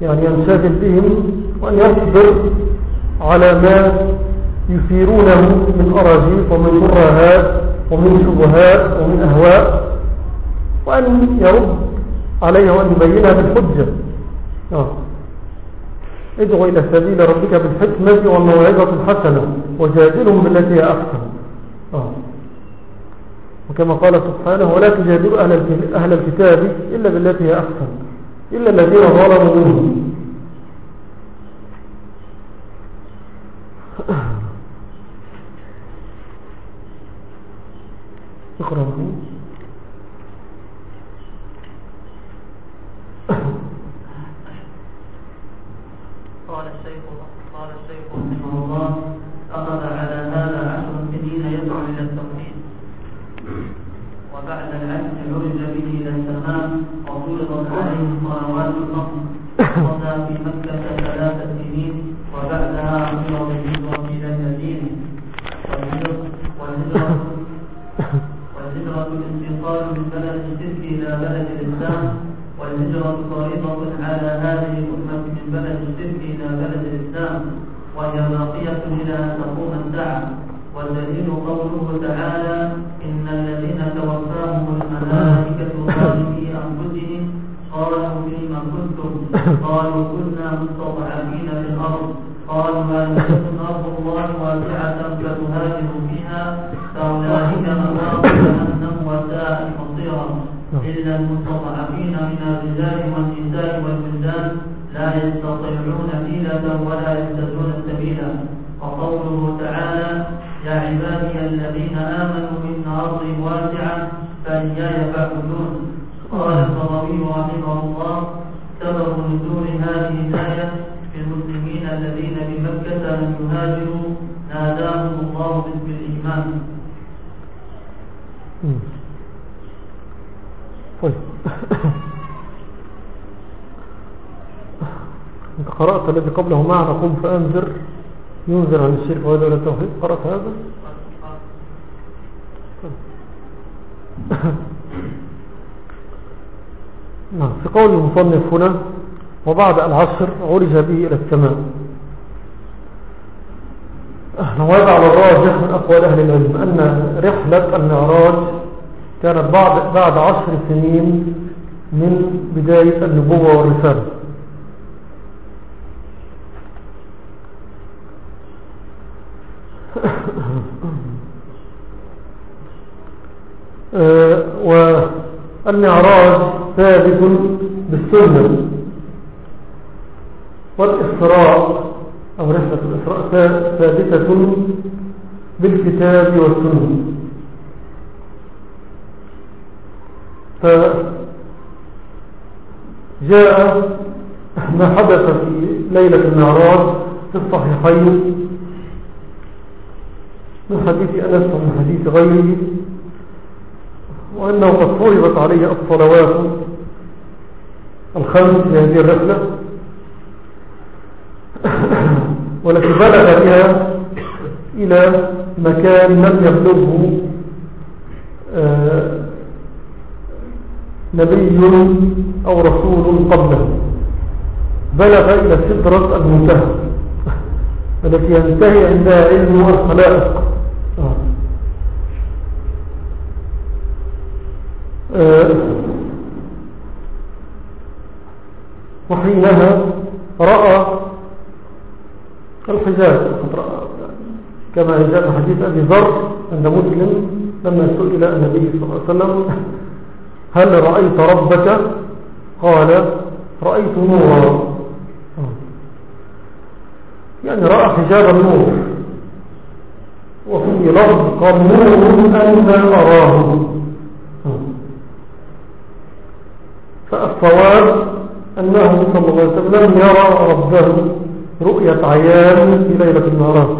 يعني ينشغل بهم وأن يصبر على ما يثيرونه من أراجيف ومن كرهات ومن شبهات ومن أهواء. وأن يرد عليها وأن يبينها بالحجة آه. ادعو إلى سبيل ربك بالحكمة والموعظة الحسنة وجادلهم بالتي هي أحسن آه. وكما قال سبحانه ولا تجادلوا أهل الكتاب إلا بالتي هي أحسن إلا الذين ظلموا منهم اقرأ قال الشيخ قال الشيخ رحمه الله أخذ على هذا عشر سنين يدعو إلى التوحيد. وبعد العشر عرج به إلى السماء وفرضت عليه الصلوات الخمس قضى في مكة ثلاث سنين وبعدها أمر بالهجرة إلى المدينة. والهجرة والهجرة الانتقال من بلد الشرك إلى بلد الإسلام. والهجرة فريضة على هذه الأمة من بلد الشرك إلى بلد الإسلام وهي باقية إلى أن تقوم الساعة والدليل قوله تعالى إن الذين توفاهم الملائكة ظالمي أنفسهم قالوا فيما كنتم؟ قالوا كنا مستضعفين في الأرض. قالوا هل تكن أرض الله واسعة فتهاجروا فيها فأولئك مأواهم جهنم وساءت مصيرا إلا المستضعفين من الرجال والنساء والولدان لا يستطيعون حيلة ولا يهتدون سبيلا. وقوله تعالى يا عبادي الذين آمنوا إن أرضي واسعة فإياي فاعبدون. قال الضروري رحمه الله سبب نزول هذه الآية في المسلمين الذين بمكة لم يهاجروا ناداهم الله بالإيمان. طيب. انت قرأت الذي قبله معنا قم فأنذر ينذر عن الشرك وهذا ولا التوحيد قرأت هذا؟ نعم في قول المصنف هنا وبعد العصر عرج به إلى السماء وهذا على الراجح من أقوال أهل العلم أن رحلة المعراج كانت بعد, بعد عشر سنين من بداية النبوة والرسالة. والمعراج ثابت بالسنة والإسراء أو رحلة الإسراء ثابتة بالكتاب والسنة. فجاء ما حدث في ليلة المعراج في الصحيحين من حديث أنس ومن حديث غيره وأنه قد فرضت عليه الصلوات الخمس في هذه الرحلة والتي بلغ بها إلى مكان لم يبلغه آه نبي أو رسول قبله. بلغ إلى سدرة المنتهى. التي ينتهي عندها علم الخلائق آه. وحينها رأى الحجاب كما جاء حديث أبي ذر عند مسلم لما سئل النبي صلى الله عليه وسلم هل رأيت ربك؟ قال رأيت نورا. يعني رأى حجاب النور. وفي لفظ قال نور أن أراه. فالصواب أنه صلى الله عليه وسلم يرى ربه رؤية عيان في ليلة المعراج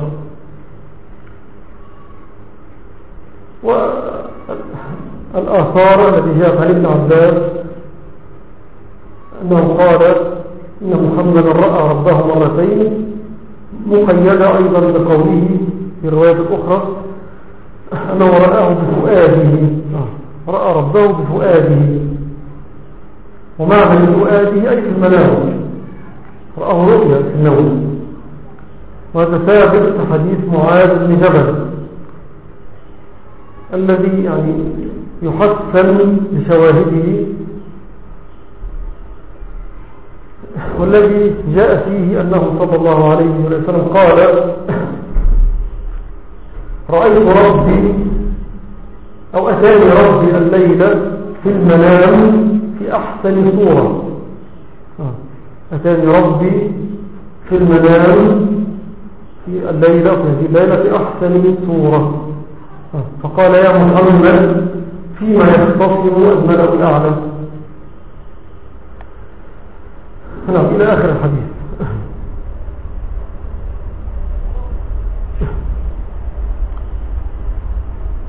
والآثار التي جاءت عن ابن عباس أنه قال إن محمدا رأى ربه مرتين مقيدة أيضا بقوله في الرواية الأخرى أنه رآه بفؤاده. رأى ربه بفؤاده. ومعنى بفؤاده أي في المنام. رآه رؤيا في النوم وهذا ثابت في حديث معاذ بن جبل الذي يعني يحسن بشواهده. والذي جاء فيه أنه صلى الله عليه وسلم قال رأيت ربي أو أتاني ربي الليلة في المنام في أحسن صورة. أتاني ربي في المنام في الليلة في الليلة في أحسن صورة. فقال يا محمد فيما يختصم الملأ الأعلى نعم إلى آخر الحديث.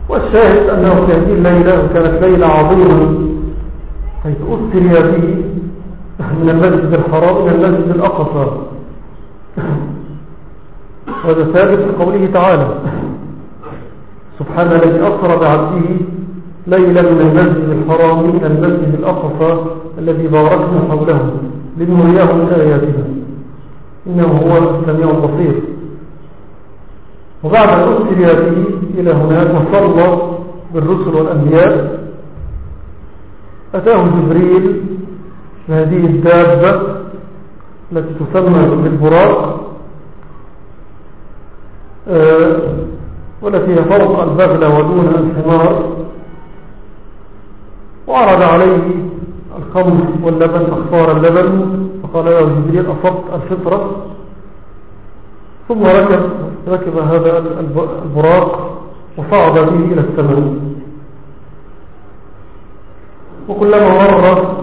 والشاهد أنه في هذه الليلة كانت ليلة عظيمة حيث أسري به من المسجد الحرام إلى المسجد الأقصى. وهذا ثابت في قوله تعالى سبحان الذي أسرى بعبده ليلا من المسجد الحرام إلى المسجد الأقصى الذي باركنا حوله لنرياه من آياتنا. إنه هو السميع البصير. وبعد أسري به إلى هناك وصلى بالرسل والأنبياء. أتاه جبريل هذه الدابة التي تسمى بالبراق أه والتي هي فوق البغلة ودون الحمار. وعرض عليه الخمر واللبن فاختار اللبن فقال له جبريل أصبت الفطرة؟ ثم ركب, ركب هذا البراق وصعد به إلى السماء. وكلما مر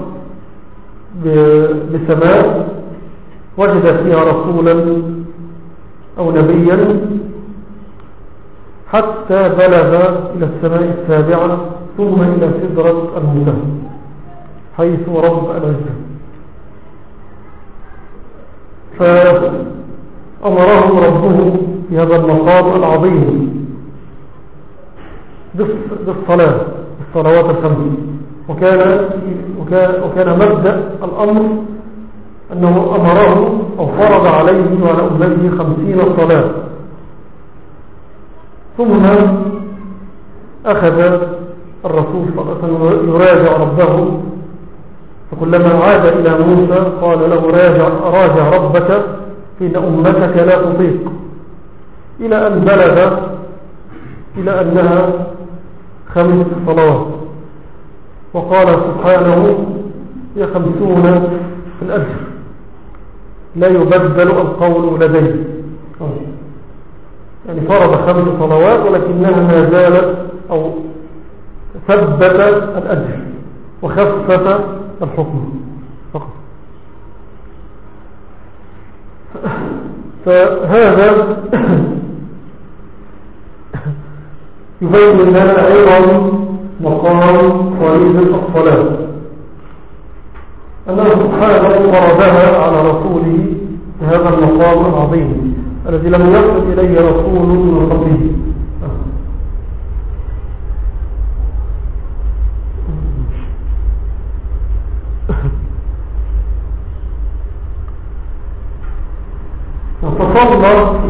بسماء وجد فيها رسولا أو نبيا حتى بلغ إلى السماء السابعة. ثم إلى سدرة المنتهى حيث رب العزة. فأمره ربه في هذا المقام العظيم. بالصلاة الصلوات الخمس. وكان, وكان مبدأ الأمر أنه أمره أو فرض عليه وعلى أمته خمسين صلاة. ثم أخذ الرسول صلى الله عليه وسلم يراجع ربه. فكلما عاد إلى موسى قال له راجع, راجع ربك إن أمتك لا تطيق. إلى أن بلغ إلى أنها خمس صلوات. وقال سبحانه هي خمسون في الأجر لا يبدل القول لديه. يعني فرض خمس صلوات ولكنها ما زالت أو ثبت الأجر وخفف الحكم. فقط. فهذا يبين لنا أيضا مقام فريض الصلاة أنه سبحانه فرضها على رسوله هذا المقام العظيم الذي لم يصل إليه رسول من قبله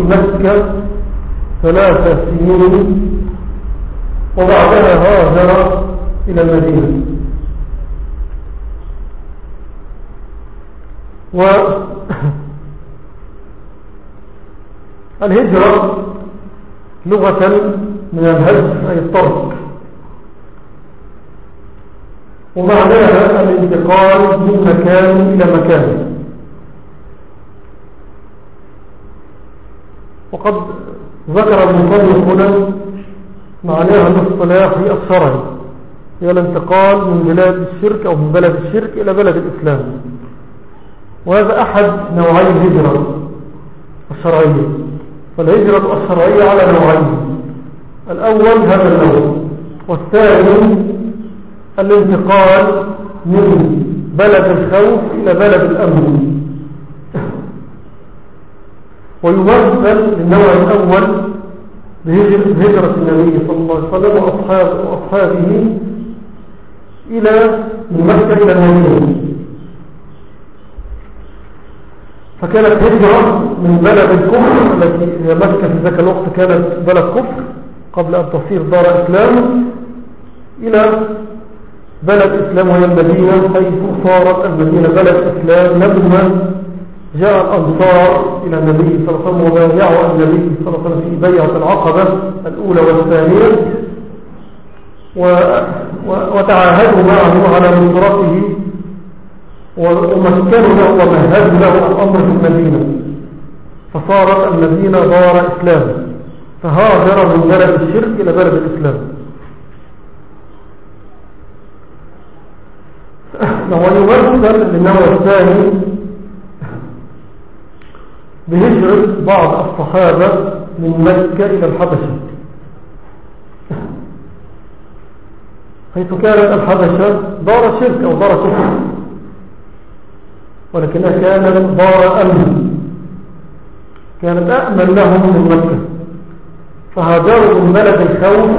مكة ثلاث سنين وبعدها هاجر إلى المدينة. الهجرة لغة من الهج أي الطرق. ومعناها الانتقال من مكان إلى مكان. وقد ذكر المصنف هنا معناها الاصطلاح الشرعي هي الانتقال من بلاد الشرك أو من بلد الشرك إلى بلد الإسلام. وهذا أحد نوعي الهجرة الشرعية فالهجرة الشرعية على نوعين الأول هذا النوع والثاني الانتقال من بلد الخوف إلى بلد الأمن. ويمثل للنوع الأول بهجرة النبي صلى الله عليه وسلم وأصحابه إلى من مكة إلى المدينة. فكانت هجرة من بلد الكفر التي هي مكة في ذاك الوقت كانت بلد كفر قبل أن تصير دار إسلام إلى بلد إسلام وهي المدينة حيث صارت المدينة بلد إسلام لما جاء الأنصار إلى النبي صلى الله عليه وسلم وبايعوا النبي صلى الله عليه وسلم في بيعة العقبة الأولى والثانية وتعاهدوا معه على نصرته ومكنوا له ومهدوا له الأمر في المدينة. فصارت المدينة دار إسلام. فهاجر من بلد الشرك إلى بلد الإسلام. ويمثل للنوع الثاني بهجرة بعض الصحابة من مكة إلى الحبشة. حيث كانت الحبشة دار شرك أو دار كفر. ولكنها كانت دار أمن. كانت أأمن لهم من مكة. فهاجروا من بلد الخوف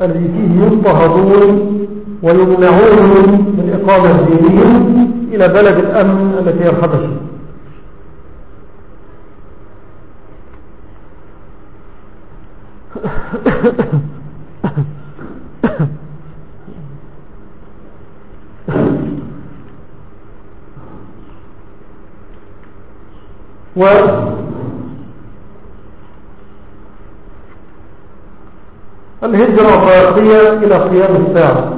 الذي فيه يضطهدون ويمنعون من إقامة دينهم إلى بلد الأمن التي هي الحبشة. و الهجرة باقية إلى قيام الساعة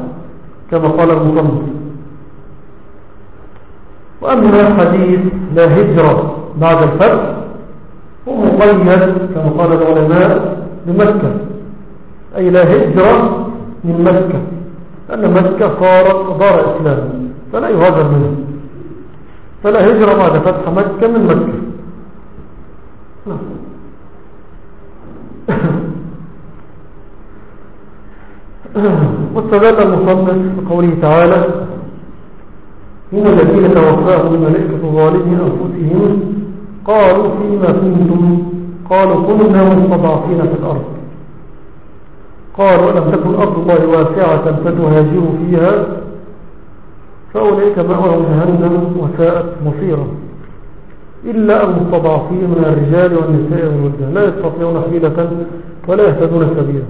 كما قال المصنف. وأما حديث لا هجرة بعد الفتح هو مقيد كما قال العلماء بمكة أي لا هجرة من مكة. لأن مكة صارت دار إسلام. فلا يهاجر منه فلا هجرة بعد فتح مكة من مكة. واستدل المصنف بقوله تعالى هم الذين توفاهم الملائكة ظالمين أنفسهم قالوا فيما كنتم قالوا كنا مستضعفين في الأرض. قالوا ألم تكن أرض الله واسعة فتهاجروا فيها؟ فأولئك مأوهم جهنم وساءت مصيرا. إلا المستضعفين من الرجال والنساء والولدان. لا يستطيعون حيلة ولا يهتدون سبيلا.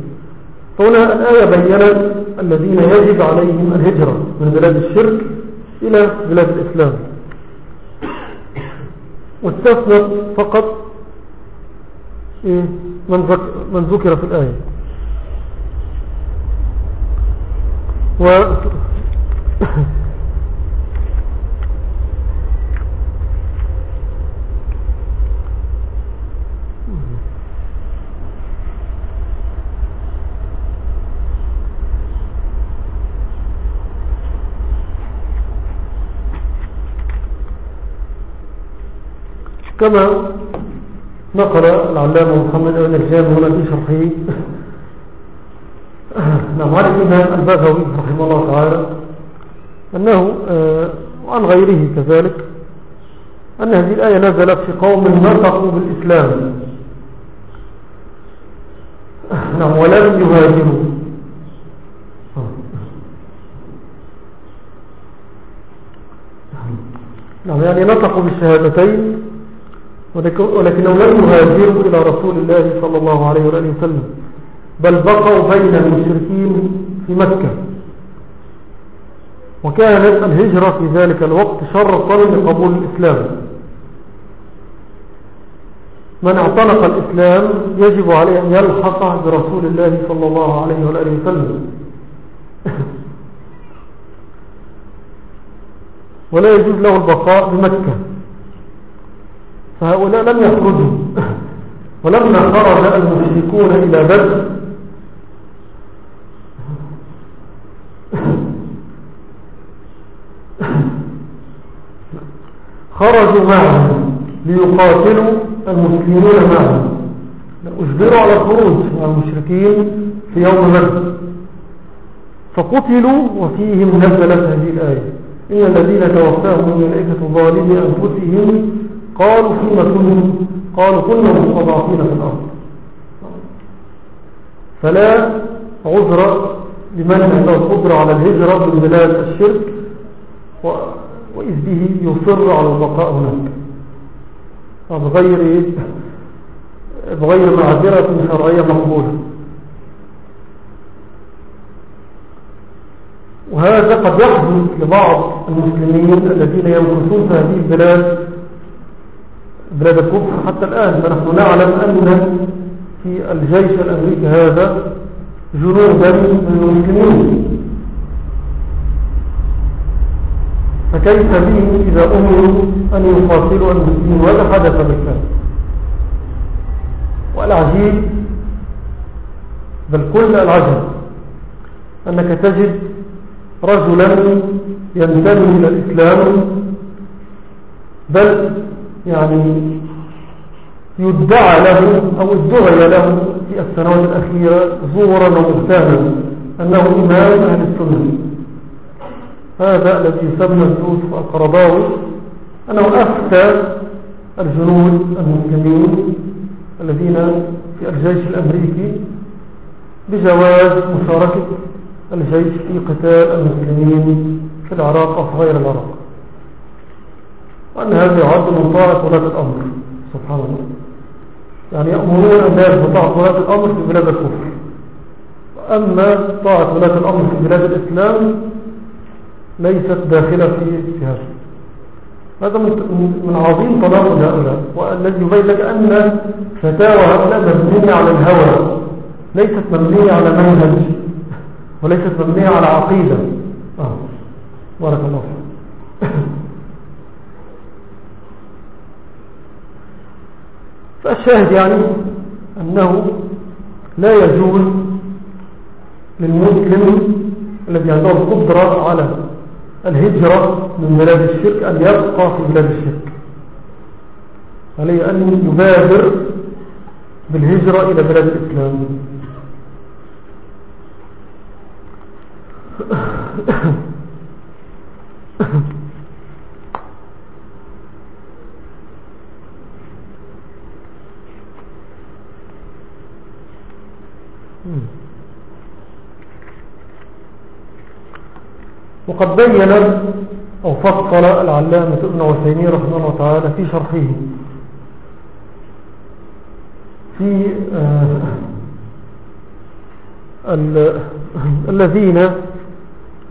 فهنا الآية بيّنت الذين يجب عليهم الهجرة من بلاد الشرك إلى بلاد الإسلام. واستثنت فقط إيه؟ من ذكر في الآية و كما نقل العلامة محمد بن الجام هنا في شرحه. نعم عن الإمام البغوي رحمه الله تعالى أنه آه، وعن غيره كذلك أن هذه الآية نزلت في قوم نطقوا بالإسلام. نعم ولم يهاجروا نعم يعني نطقوا بالشهادتين. ولكنهم لم يهاجروا إلى رسول الله صلى الله عليه وآله وسلم. بل بقوا بين المشركين في مكة. وكانت الهجرة في ذلك الوقت شرطا لقبول الإسلام. من اعتنق الإسلام يجب عليه أن يلحق برسول الله صلى الله عليه وآله وسلم. ولا يجوز له البقاء بمكة. فهؤلاء لم يخرجوا. ولما خرج المشركون إلى بدر خرجوا معهم ليقاتلوا المسلمين معهم. أجبروا على الخروج مع المشركين في يوم بدر. فقتلوا وفيهم نزلت هذه الآية. إن الذين توفاهم الملائكة ظالمي أنفسهم قالوا فيما كنتم قالوا كنا مستضعفين في الأرض. فلا عذر لمن عنده القدرة على الهجرة من بلاد الشرك وإذ به يصر على البقاء هناك. بغير إيه؟ بغير معذرة شرعية مقبولة. وهذا قد يحدث لبعض المسلمين الذين يمكثون في هذه البلاد بلاد الكفر. حتى الآن فنحن نعلم أن في الجيش الأمريكي هذا جنودا من المسلمين. فكيف بهم إذا أمروا أن يقاتلوا المسلمين؟ وهذا حدث بالفعل. والعجيب بل كل العجب أنك تجد رجلا ينتمي إلى الإسلام بل يعني يدعى له أو ادعي له في السنوات الأخيرة زورا ومهتاما أنه إمام أهل السنة. هذا الذي يسمى يوسف القرضاوي. أنه أفتى الجنود المسلمين الذين في الجيش الأمريكي بجواز مشاركة الجيش في قتال المسلمين في العراق أو في غير العراق. وأن هذا يعد من طاعة ولاة الأمر. سبحان الله. يعني يأمرون الناس بطاعة ولاة الأمر في بلاد الكفر. وأما طاعة ولاة الأمر في بلاد الإسلام ليست داخلة في هذا هذا من عظيم تناقض هؤلاء والذي يبين لك أن فتاوى هؤلاء مبنية على الهوى ليست مبنية على منهج وليست مبنية على عقيدة. آه. بارك الله فيك. فالشاهد يعني أنه لا يجوز للمسلم الذي عنده القدرة على الهجرة من بلاد الشرك أن يبقى في بلاد الشرك. عليه أن يبادر بالهجرة إلى بلاد الإسلام. وقد بين أو فصل العلامة ابن عثيمين رحمه الله تعالى في شرحه. في آه، الذين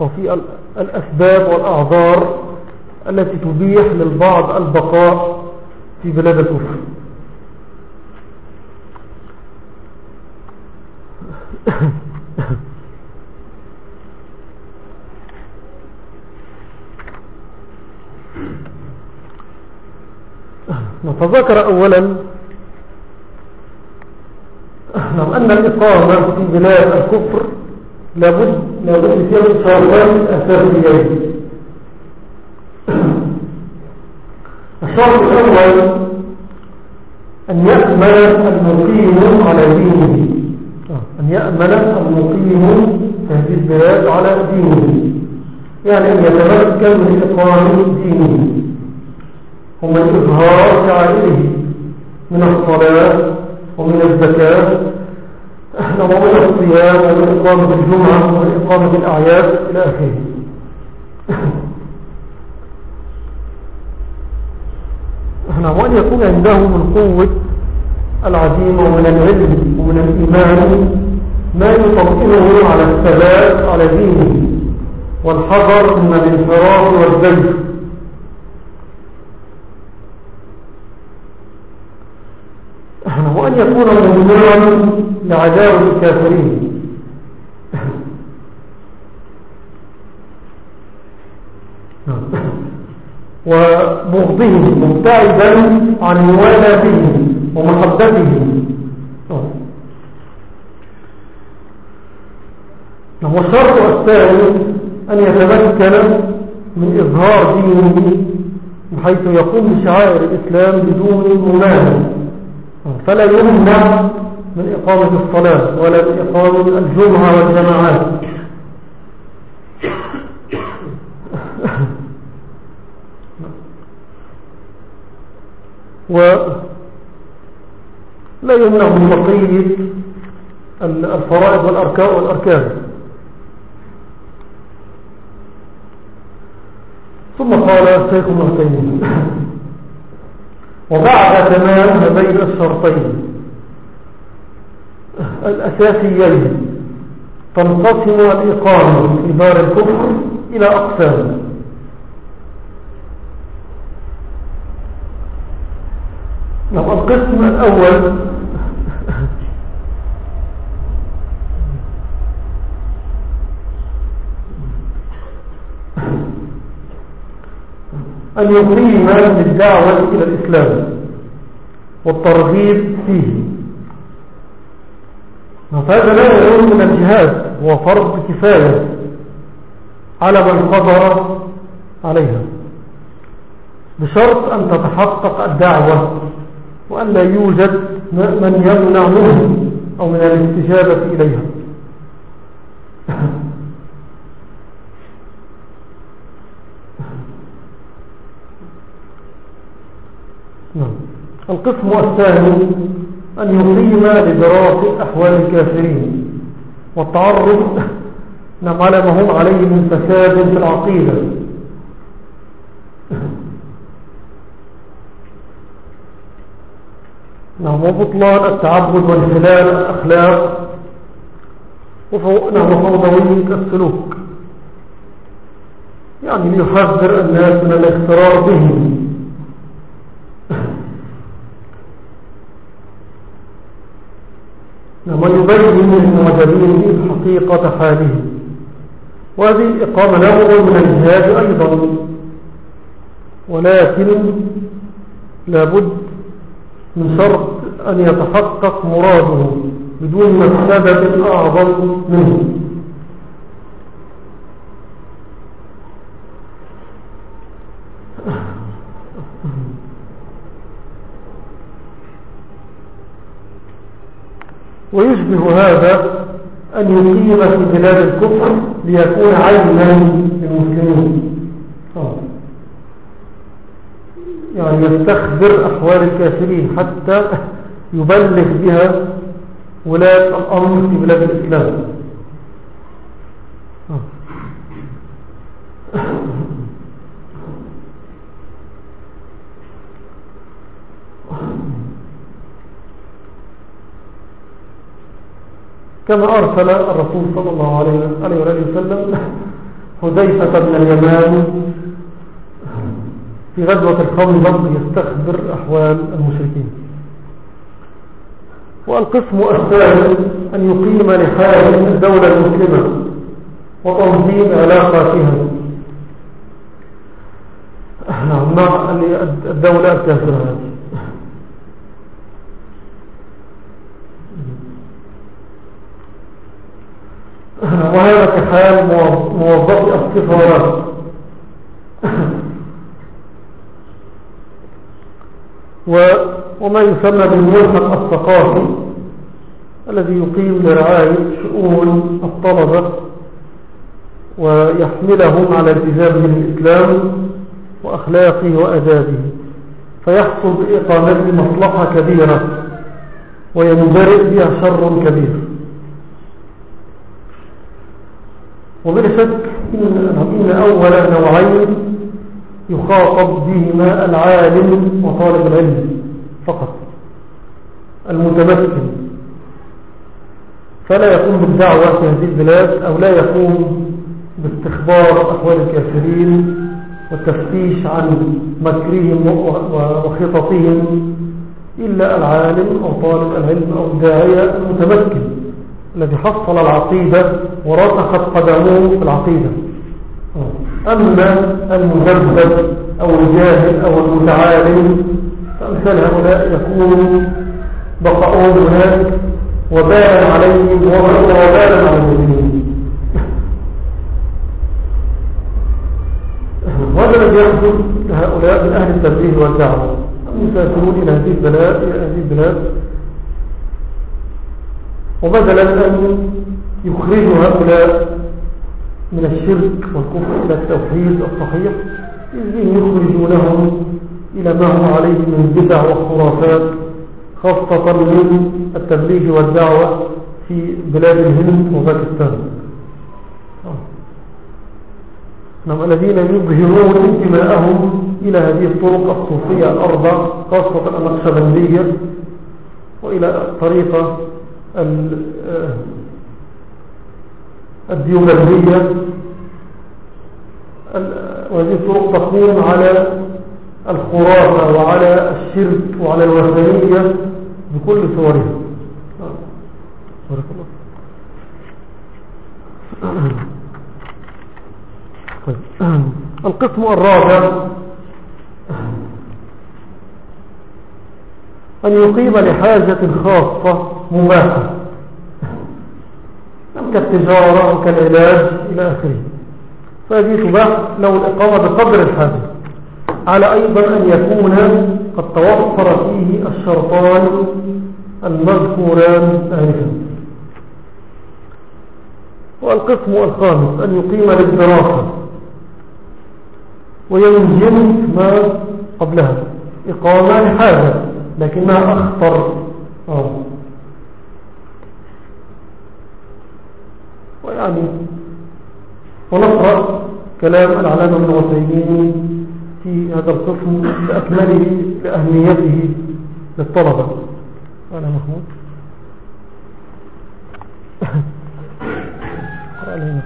أو في الأسباب والأعذار التي تبيح للبعض البقاء في بلاد الكفر. فذكر أولا أن الإقامة في بلاد الكفر لابد لابد فيها شرطان أساسيين الشرط الأول أن يأمن المقيم على دينه. أن يأمن المقيم في هذه البلاد على دينه. يعني أن يتمكن من إقامة دينه. ومن إظهار شعائره من الصلاة ومن الزكاة ومن الصيام ومن إقامة الجمعة ومن إقامة الأعياد إلى آخره. وأن يكون عنده من قوة العزيمة ومن العلم ومن الإيمان ما يطمئنه على الثبات على دينه والحذر من الانفراد والزيف يكون مضمرا لعداوة الكافرين. وبغضهم مبتعدا عن موالاتهم ومحبتهم. والشرط الثاني أن يتمكن من إظهار دينه بحيث يقوم بشعائر الإسلام بدون ممانع فلا يمنع من إقامة الصلاة ولا من إقامة الجمعة والجماعات. ولا يمنع من بقية الفرائض والأركان ثم قال الشيخ ابن وبعد تمام بين الشرطين. الأساسيين تنقسم الإقامة في دار الكفر إلى أقسام. نعم القسم الأول أن يقيم للدعوة إلى الإسلام والترغيب فيه. فهذا لا يعود من الجهاد هو فرض كفاية على من قدر عليها. بشرط أن تتحقق الدعوة وأن لا يوجد من يمنع منه أو من الاستجابة إليها نعم. القسم الثاني أن يقيم لدراسة أحوال الكافرين والتعرف نعم على ما هم عليه من فساد في العقيدة. نعم وبطلان التعبد وانحلال الأخلاق نعم وفوضوية السلوك يعني ليحذر الناس من الاخترار بهم نعم ويبين للمعجبين حقيقة حاله. وهذه الإقامة نوع من الجهاد أيضا. ولكن لابد من شرط أن يتحقق مراده بدون مكسبة أعظم منه. ويشبه هذا أن يقيم في بلاد الكفر ليكون عينا للمسلمين يعني يستخبر أحوال الكافرين حتى يبلغ بها ولاة الأمر في بلاد الإسلام. كما أرسل الرسول صلى الله عليه وسلم حذيفة بن اليمان في غزوة الخندق يستخبر أحوال المشركين. والقسم الثالث أن يقيم لحال الدولة المسلمة وتنظيم علاقاتها مع الدولة الكافرة. وهذا كحال موظف السفارات وما يسمى بالملحق الثقافي الذي يقيم لرعاية شؤون الطلبة ويحملهم على التزام بالإسلام وأخلاقه وأدابه فيحصل بإقامته مصلحة كبيرة وينبرئ بها شر كبير وبلا شك إن أول نوعين يخاطب بهما العالم وطالب العلم فقط المتمكن. فلا يقوم بالدعوة في هذه البلاد أو لا يقوم باستخبار أحوال الكافرين والتفتيش عن مكرهم وخططهم إلا العالم أو طالب العلم أو الداعية المتمكن. الذي حصل العقيدة ورسخت قدمه في العقيدة. أما المذبذب أو الجاهل أو المتعالم فأمثال هؤلاء يكون بقاؤهم هناك وبالا عليهم وبالا على المسلمين وهذا الذي يحدث لهؤلاء من أهل التبليغ والدعوة. يسافرون إلى هذه البلاد وبدلا أن يخرجوا هؤلاء من الشرك والكفر إلى التوحيد الصحيح يخرجونهم إلى ما هو عليه من بدع وخرافات خاصة من التبليغ والدعوة في بلاد الهند وباكستان. نعم الذين يظهرون انتماءهم إلى هذه الطرق الصوفية الأربع خاصة النقشبندية وإلى الطريقة الديوبندية وهذه الطرق تقوم على الخرافة وعلى الشرك وعلى الوثنية بكل صورها. بارك الله القسم الرابع أن يقيم لحاجة خاصة مباحة كالتجارة وكالعلاج إلى آخره. فهذه تباح له الإقامة بقدر الحاجة. على أيضا أن يكون قد توفر فيه الشرطان المذكوران آنفا. والقسم الخامس أن يقيم للدراسة. وينجم ما قبلها. إقامة لحاجة لكنها أخطر. أوه. ويعني ونقرأ كلام العلامة ابن عثيمين في هذا القسم لأكمله لأهميته للطلبة. قال محمود. قرأ علينا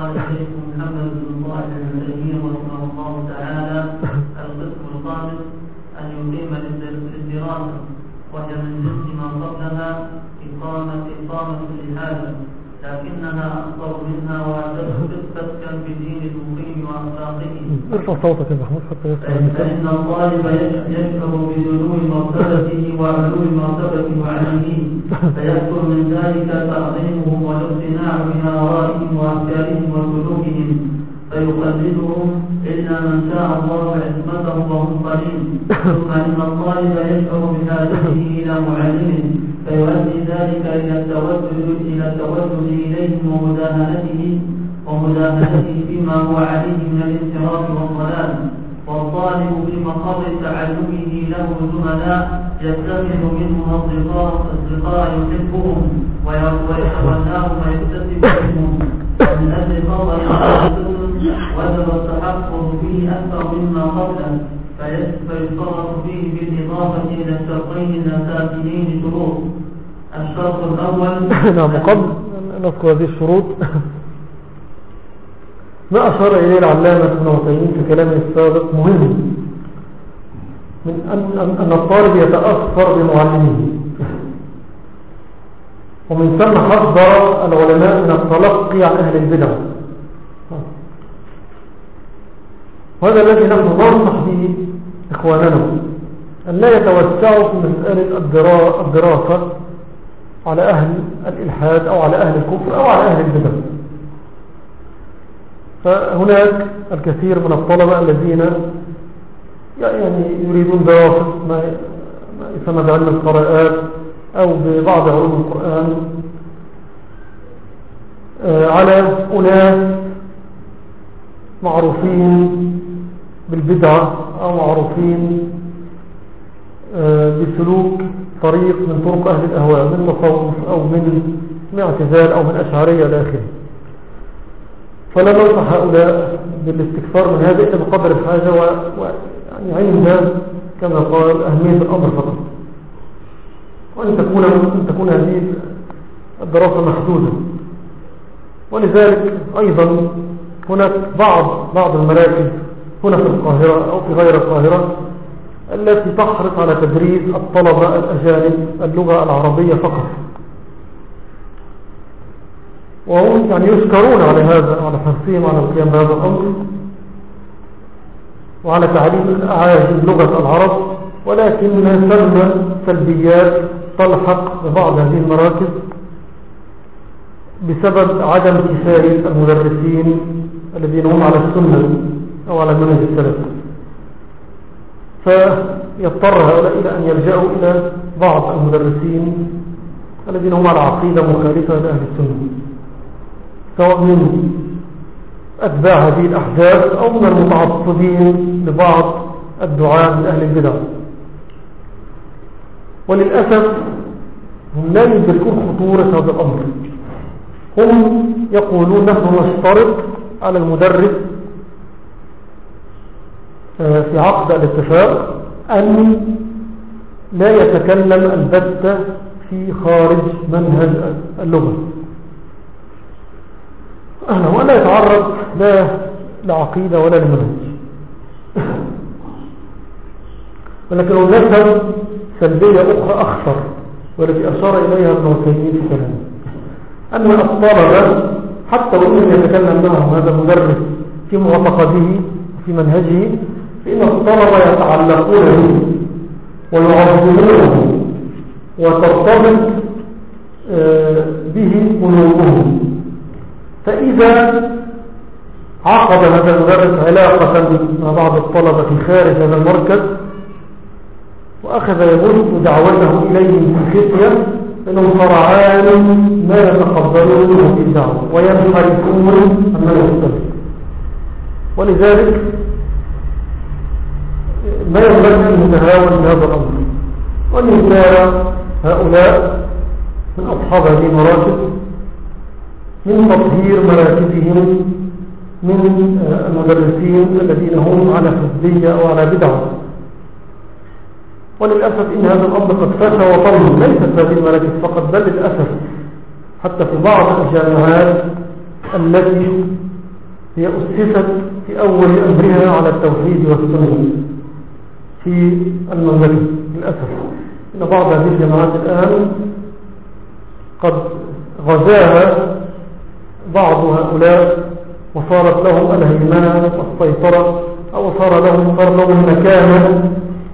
قال الشيخ محمد بن صالح العثيمين رحمه الله تعالى القسم الخامس ان يقيم للدراسه وهي من جنس ما قبلها اقامه اقامه الحاجة لكنها اكبر منها فسكا بدين المقيم وأخلاقه. ارفع صوتك يا محمود حتى فإن الطالب يشعر بدنو مرتبته وعلو مرتبة عليه فيكثر من ذلك تعظيمهم والاقتناع بآرائهم وأفكارهم وسلوكهم. فيقلدهم إلا من شاء الله عصمته وهم قليل. ثم إن الطالب يشعر بحاجته إلى معلمه فيؤدي ذلك إلى التوجه إلى التوجه إليهم ومداهنته ومداهنته فيما هو عليه من الانحراف والضلال. والطالب في مقر تعلمه له زملاء يتخذ منهم اصدقاء أصدقاء يحبهم ويتولاهم ويكتسب منهم ومن أجل فضل وجب التحفظ فيه أكثر مما قبله. فيشترط فيه بالإضافة إلى الشرطين الاساسيين شروط. الشرط الأول نعم قبل نذكر هذه الشروط. ما أشار إليه العلامة ابن عثيمين في كلامه السابق مهم. من أن, أن الطالب يتأثر بمعلمه. ومن ثم حذر العلماء من التلقي عن أهل البدع. وهذا الذي نحن ننصح به إخواننا أن لا يتوسعوا في مسألة الدراسة على أهل الإلحاد أو على أهل الكفر أو على أهل البدع. فهناك الكثير من الطلبة الذين يعني يريدون دراسة ما يسمى بعلم القراءات أو ببعض علوم القرآن على أناس معروفين بالبدعة أو معروفين بسلوك طريق من طرق أهل الأهواء من تصوف أو من اعتزال أو من أشعرية الآخر فلا ننصح هؤلاء بالاستكثار من هذا إلا بقدر الحاجة ويعني عند كما قال أهمية الأمر فقط. وأن تكون, أن تكون هذه الدراسة محدودة. ولذلك أيضا هناك بعض بعض المراكز هنا في القاهرة أو في غير القاهرة التي تحرص على تدريس الطلبة الأجانب اللغة العربية فقط. وهم يعني يشكرون على هذا على حرصهم على القيام بهذا الأمر. وعلى تعليم الأعاجم لغة العرب ولكن ثم سلبيات تلحق ببعض هذه المراكز بسبب عدم كفاية المدرسين الذين هم على السنة أو على المنهج السلف. فيضطر هؤلاء إلى أن يلجأوا إلى بعض المدرسين الذين هم على عقيدة مخالفة لأهل السنة. سواء من أتباع هذه الأحداث أو من المتعصبين لبعض الدعاء من أهل البدع. وللأسف هم لا يدركون خطورة هذا الأمر. هم يقولون نحن نشترط على المدرس آه، في عقد الاتفاق أن لا يتكلم البتة في خارج منهج اللغة. ولا يتعرض لا لعقيدة ولا لمنهج. ولكن هناك سلبية أخرى أخطر والتي أشار إليها ابن وسيمين في كلامه. أن الطلبة حتى وإن يتكلم معهم هذا المدرس في معتقده وفي منهجه فإن الطلبة يتعلقون به ويعظمونه وترتبط آه، به قلوبهم. فإذا عقد هذا المدرس علاقة مع بعض الطلبة خارج هذا المركز وأخذ يبث دعوته إليهم في الفتية إنهم فرعان ما يتقبلونه في الدعوة وينحرفون عما يستمر. ولذلك ما ينبغي المتهاون بهذا الأمر. وأن كان هؤلاء من أصحاب هذه المراكز من تطهير مراكزهم من المدرسين الذين هم على حزبية أو على بدعة. وللأسف إن هذا الأمر قد فات وطل ليست هذه المراكز فقط بل للأسف حتى في بعض الجامعات التي هي أسست في أول أمرها على التوحيد والسنة في المملكة. للأسف إن بعض هذه الجامعات الآن قد غزاها بعض هؤلاء وصارت لهم الهيمنة والسيطرة أو صار لهم صار لهم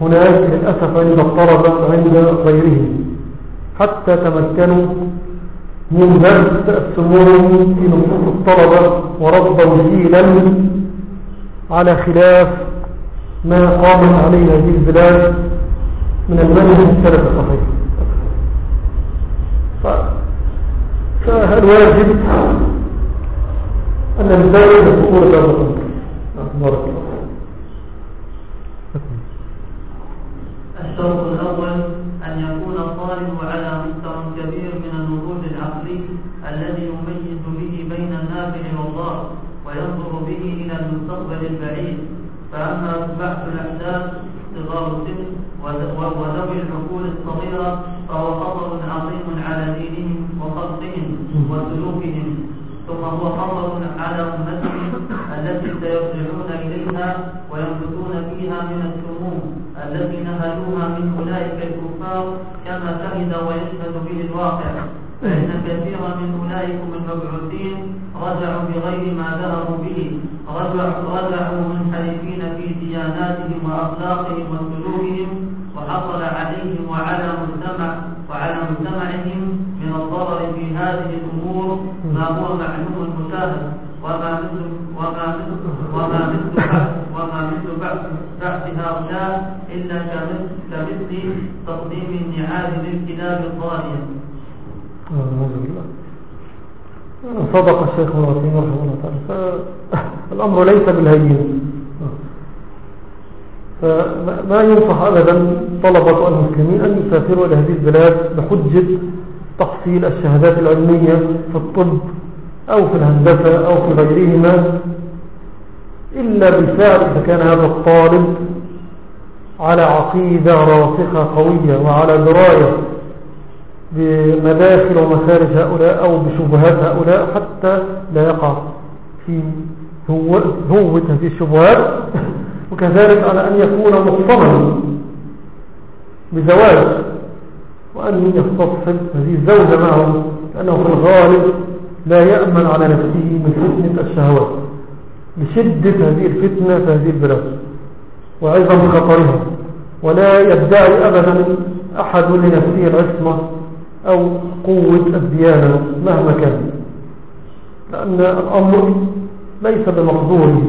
هناك للأسف عند الطلبة عند غيرهم. حتى تمكنوا من درس السموم في نصوص الطلبة وربوا جيلا على خلاف ما قامت عليه هذه البلاد من المنهج السلف الصحيح. فهل واجب أن بخطورة هذا الأمر بارك الله الشرط الأول أن يكون الطالب على مستوى كبير من النضوج العقلي الذي يميز به بين النافع والضار وينظر به إلى المستقبل البعيد. فأما بعث الأحداث صغار السن وذوي العقول الصغيرة فهو خطر عظيم على دينهم وخلقهم وسلوكهم. ثم هو خطر على أمتهم التي سيرجعون إليها وينبتون فيها من السموم التي نهلوها من أولئك الكفار كما شهد ويشهد به الواقع. فإن كثيرا من أولئكم المبعوثين رجعوا بغير ما ذهبوا به رجعوا منحرفين في دياناتهم وأخلاقهم وسلوكهم وحصل عليهم وعلى مجتمع وعلى مجتمعهم الضرر في هذه الأمور ما هو معلوم مشاهد وما مثل وما مثل وما مثل وما مثل بعث بعث هؤلاء إلا كمثل تقديم النعال للكلاب الضالية. صدق الشيخ الوطين رحمه الله تعالى. فالأمر ليس بالهين. فما ينصح أبدا طلبة المسلمين أن يسافروا إلى هذه البلاد بحجة تحصيل الشهادات العلمية في الطب أو في الهندسة أو في غيرهما إلا بالفعل إذا كان هذا الطالب على عقيدة راسخة قوية وعلى دراية بمداخل ومخارج هؤلاء أو بشبهات هؤلاء حتى لا يقع في هوة هذه الشبهات. وكذلك على أن يكون مقتضى بزواج وأن يستصحب هذه الزوجة معه لأنه في الغالب لا يأمن على نفسه من فتنة الشهوات لشدة هذه الفتنة في هذه البلاد وأيضا خطرها ولا يدعي أبدا أحد لنفسه العصمة أو قوة الديانة مهما كان لأن الأمر ليس بمقدوره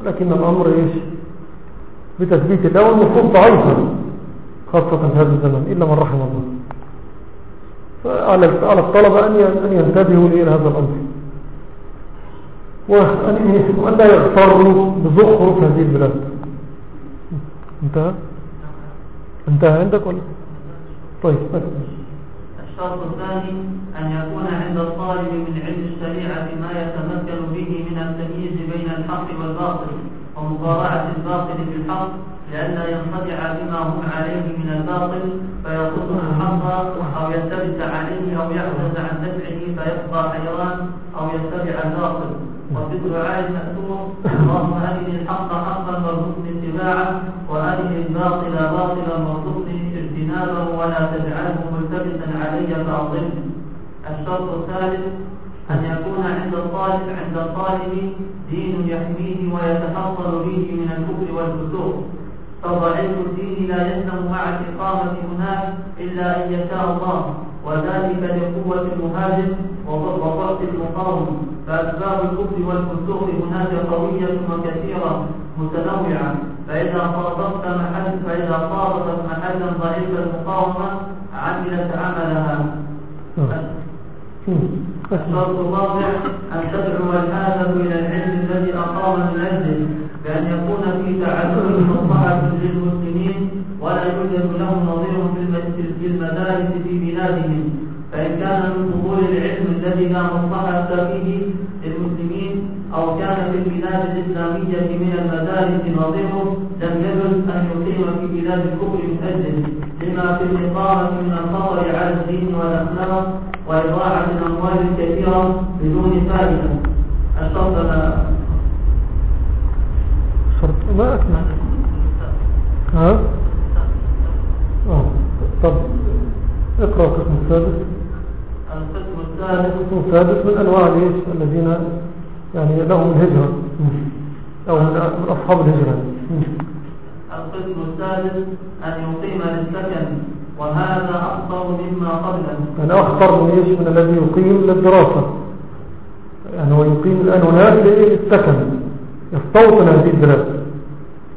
ولكن الأمر إيش؟ بتثبيت الله والنفوس ضعيفة خاصة في هذا الزمن إلا من رحم الله. فعلى الطلبة أن ينتبهوا إلى هذا الأمر. وأن لا يغتروا بزخرف هذه البلاد. انتهى؟ انتهى عندك ولا؟ طيب الشرط الثاني أن يكون عند الطالب من علم الشريعة ما يتمكن به من التمييز بين الحق والباطل ومضارعة الباطل بالحق. لئلا ينخدع بما هم عليه من الباطل فيخص الحق أو يلتبس عليه أو يعجز عن دفعه فيبقى حيران أو يتبع الباطل. وفي الدعاء المأثور اللهم أرني الحق حقا وارزقني اتباعه وأرني الباطل باطلا وارزقني اجتنابه ولا تجعله ملتبسا علي فأضل الشرط الثالث أن يكون عند الطالب عند الطالب دين يحميه ويتحصل به من الكفر والفسوق. فضعيف الدين لا يسلم مع الإقامة هناك إلا أن يشاء الله وذلك لقوة المهاجم وضعف المقاوم. فأسباب الكفر والفسوق هناك قوية وكثيرة متنوعة. فإذا صادفت محل فإذا صادفت محلا ضعيف المقاومة عملت عملها. الشرط الرابع أن تدعو الحاجة إلى العلم الذي أقام من أجله. بأن يكون في تعلم مصلحة للمسلمين ولا يوجد له نظير في المدارس في بلادهم. فإن كان من فضول العلم الذي لا مصلحة فيه للمسلمين أو كان في البلاد الإسلامية من المدارس نظيره لم يجوز أن يقيم في بلاد الكفر من أجله لما في الإقامة من الخطر على الدين والأخلاق وإضاعة الأموال الكثيرة بدون فائدة. الشرط شرط ما أسمع ها؟ آه. طب اقرأ القسم السادس. القسم الثالث. السادس من أنواع ليش الذين يعني لهم الهجرة. أو من أصحاب الهجرة. القسم الثالث أن يقيم للسكن. وهذا أخطر مما قبله يعني أخطر من إيش؟ من الذي يقيم للدراسة. يعني هو يقيم الآن هناك للسكن يستوطن هذه البلاد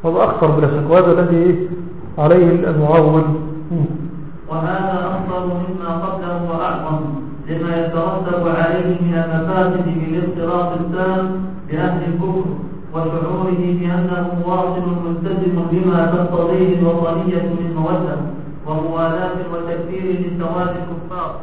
هذا أخطر بلا شك وهذا الذي عليه المعول وهذا أخطر مما قبله وأعظم لما يترتب عليه من المفاسد بالاختلاط التام بأهل الكفر وشعوره بأنه واصل ملتزم بما تقتضيه الوطنية من مودة وموالاة وتكفير لسواد الكفار.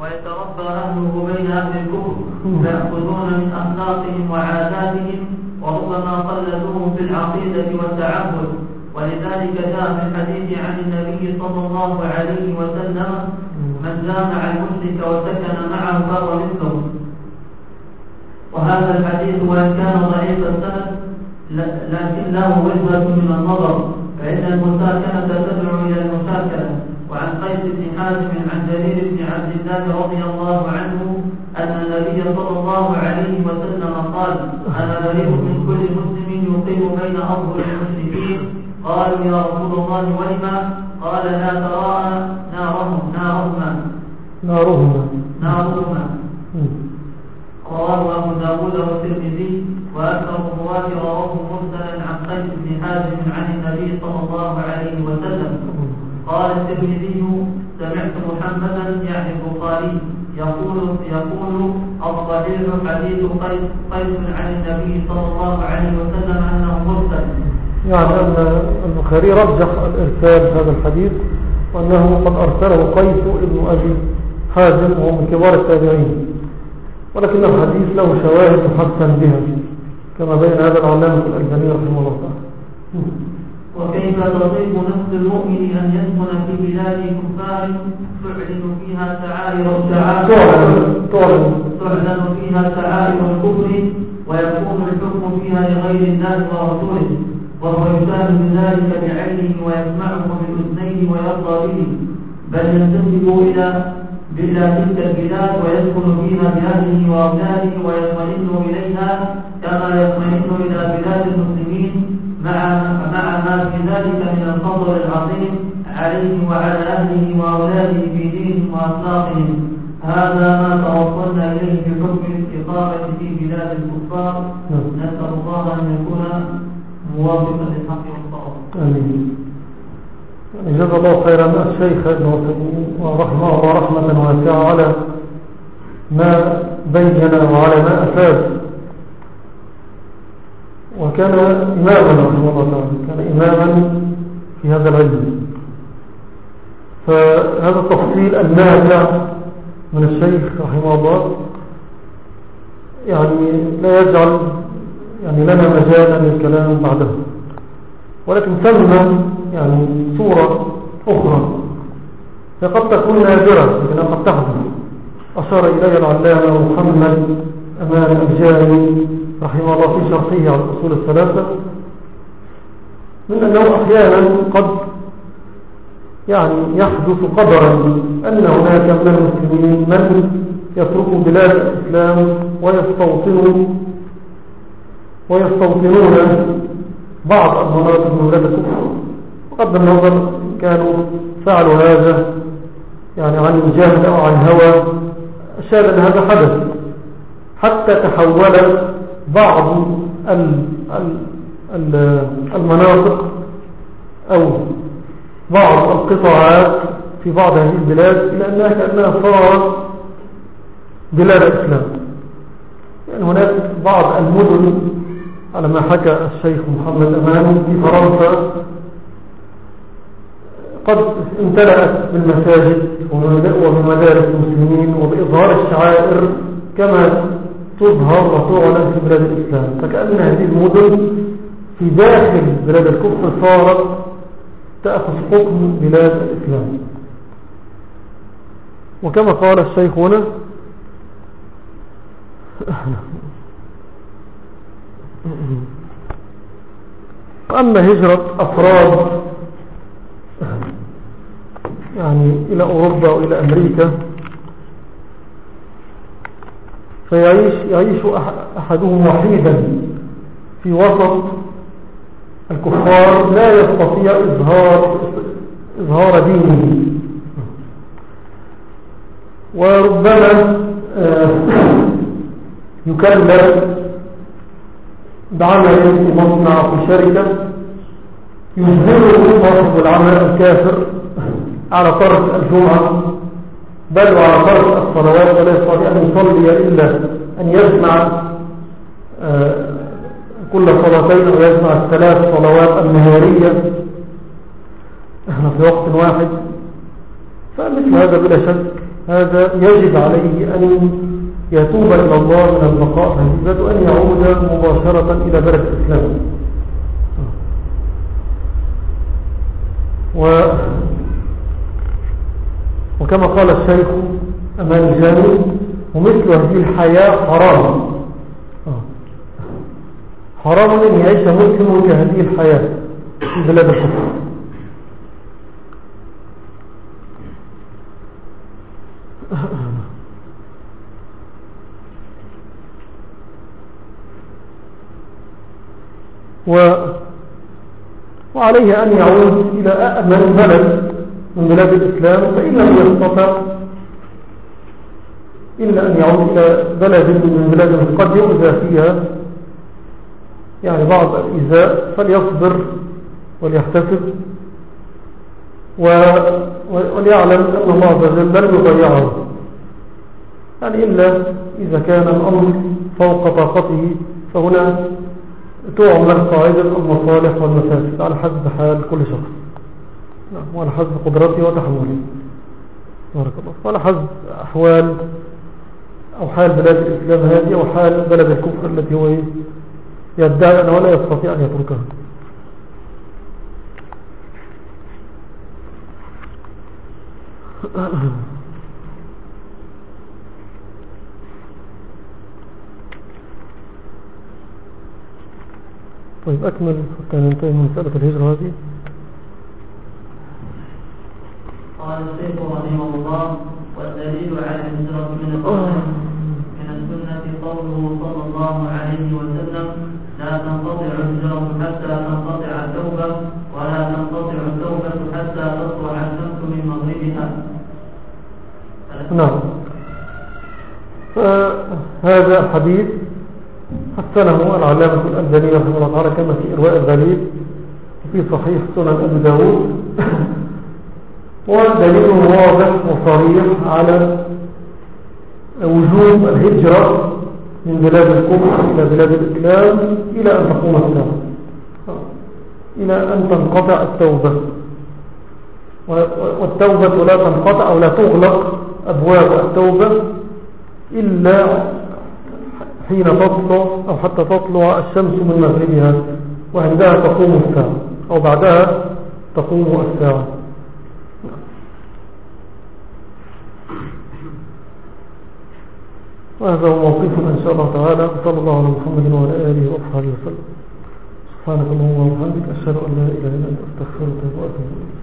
ويتربى أهله بين أهل الكفر فيأخذون من أخلاقهم وعاداتهم وربما قلدوهم في العقيدة والتعبد. ولذلك جاء في الحديث عن النبي صلى الله عليه وسلم من جامع المشرك وسكن معه فهو مثله. وهذا الحديث وإن كان ضعيف السند لكن له وجهة من النظر فإن المساكنة تدعو إلى المشاكلة. وعن قيس بن حازم عن جرير بن عبد الله رضي الله عنه أن النبي صلى الله عليه وسلم قال أنا بريء من كل مسلم يقيم بين أظهر المشركين؟ قالوا يا رسول الله ولما قال لا تراءى نارهم نارهما. نارهما. نارهما. رواه أبو داود والترمذي وأكثر الرواة رواه مرسلا عن قيس بن حازم عن النبي صلى الله عليه وسلم. قال الترمذي سمعت محمدا يعني البخاري يقول يقول الصحيح حديث قيس قيس عن النبي صلى الله عليه وسلم أنه مرسل. يعني أن البخاري رجح الإرسال هذا الحديث وأنه قد أرسله قيس ابن أبي حازم وهو من كبار التابعين. ولكن الحديث له شواهد محسن بها كما بين هذا العلامة الألباني رحمه الله. تعالى وكيف تطيب نفس المؤمن أن يسكن في بلاد كفار تعلن فيها شعائر تعلن فيها شعائر الكفر ويكون الحكم فيها لغير الله ورسوله وهو يشاهد ذلك بعينه ويسمعه بأذنيه ويرضى به بل ينتسب إلى إلى تلك البلاد ويسكن فيها بأهله وأولاده ويطمئن إليها كما يطمئن إلى بلاد المسلمين مع مع ما في ذلك من الفضل العظيم عليه وعلى أهله وأولاده في دينهم وأخلاقهم هذا ما توصلنا إليه في حكم الإقامة في بلاد الكفار نسأل الله أن يكون موافقا للحق والصواب. آمين. يعني جزا الله خيرا الشيخ ابن ورحمه الله رحمة واسعة على ما بين وعلى ما أفاد وكان إماما رحمه الله تعالى كان إماما في هذا العلم. فهذا التفصيل النافع من الشيخ رحمه الله يعني لا يجعل يعني لنا مجالا للكلام بعده. ولكن ثم يعني صورة أخرى. قد تكون نادرة لكنها قد تحدث. أشار إلي العلامة محمد أمان الجاني رحمه الله في شرحه على الأصول الثلاثة من أنه أحيانا قد يعني يحدث قدرا أن هناك من المسلمين من يتركوا بلاد الإسلام ويستوطنوا ويستوطنون بعض المناطق من بلاد الكفر. وقد النظر كانوا فعلوا هذا يعني عن الجهل أو عن هوى أشار أن هذا حدث حتى تحول بعض المناطق أو بعض القطاعات في بعض هذه البلاد إلى أنها كأنها صارت بلاد الإسلام. يعني هناك بعض المدن على ما حكى الشيخ محمد أمان في فرنسا قد امتلأت بالمساجد وبمدارس المسلمين وبإظهار الشعائر كما تظهر وتعلن في بلاد الإسلام. فكأن هذه المدن في داخل بلاد الكفر صارت تأخذ حكم بلاد الإسلام. وكما قال الشيخ هنا وأما هجرة أفراد يعني إلى أوروبا وإلى أمريكا فيعيش يعيش أحدهم وحيدا في وسط الكفار لا يستطيع إظهار, إظهار دينه. وربما آه، يكلف بعمل في مصنع في شركة يظهره صاحب العمل الكافر على طرف الجمعة. بل وعلى طرف الصلوات ولا يستطيع أن يصلي إلا أن يجمع آه، كل صلاتين ويجمع الثلاث صلوات النهارية. في وقت واحد. فمثل هذا بلا شك هذا يجب عليه أن يتوب إلى الله من البقاء البلد وأن يعود مباشرة إلى بلد الإسلام. وكما قال الشيخ أمان الجاني ومثل هذه الحياة حرام. حرام أن يعيش مسلم كهذه الحياة في بلاد الكفر. و وعليه أن يعود إلى أأمن بلد من بلاد الإسلام فإن لم يستطع إلا أن يعود إلى بلد من بلاد قد يؤذى فيها. يعني بعض الإزاء فليصبر وليحتسب وليعلم أن الله عز وجل لن يضيعه. يعني إلا إذا كان الأمر فوق طاقته فهنا تعمل قاعدة المصالح والمفاسد على حسب حال كل شخص. نعم وعلى حسب قدرته وتحمله بارك الله. وعلى حسب أحوال أو حال بلاد الإسلام هذه أو حال بلد الكفر التي هو يدعي أنه لا يستطيع أن يتركها. طيب أكمل. حتى ننتهي من مسألة الهجرة هذه. قال الشيخ رحمه الله والدليل على الهجرة من السنة من السنة قوله صلى الله عليه وسلم لا تنقطع الهجرة حتى تنقطع التوبة ولا تنقطع التوبة حتى تطلع الشمس من مغربها. نعم. فهذا الحديث حسنه العلامة الألباني رحمه الله تعالى كما في إرواء الغليل وفي صحيح سنن أبي داود. ودليل واضح وصريح على وجوب الهجرة من بلاد الكفر إلى بلاد الإسلام إلى أن تقوم الساعة إلى أن تنقطع التوبة. والتوبة لا تنقطع أو لا تغلق أبواب التوبة إلا حين تطلع أو حتى تطلع الشمس من مغربها وعندها تقوم الساعة أو بعدها تقوم الساعة. وهذا هو موقفنا إن شاء الله تعالى. صلى الله على محمد وعلى آله وأصحابه وسلم. سبحانك اللهم وبحمدك أشهد أن لا إله إلا أنت أستغفرك وأتوب إليك.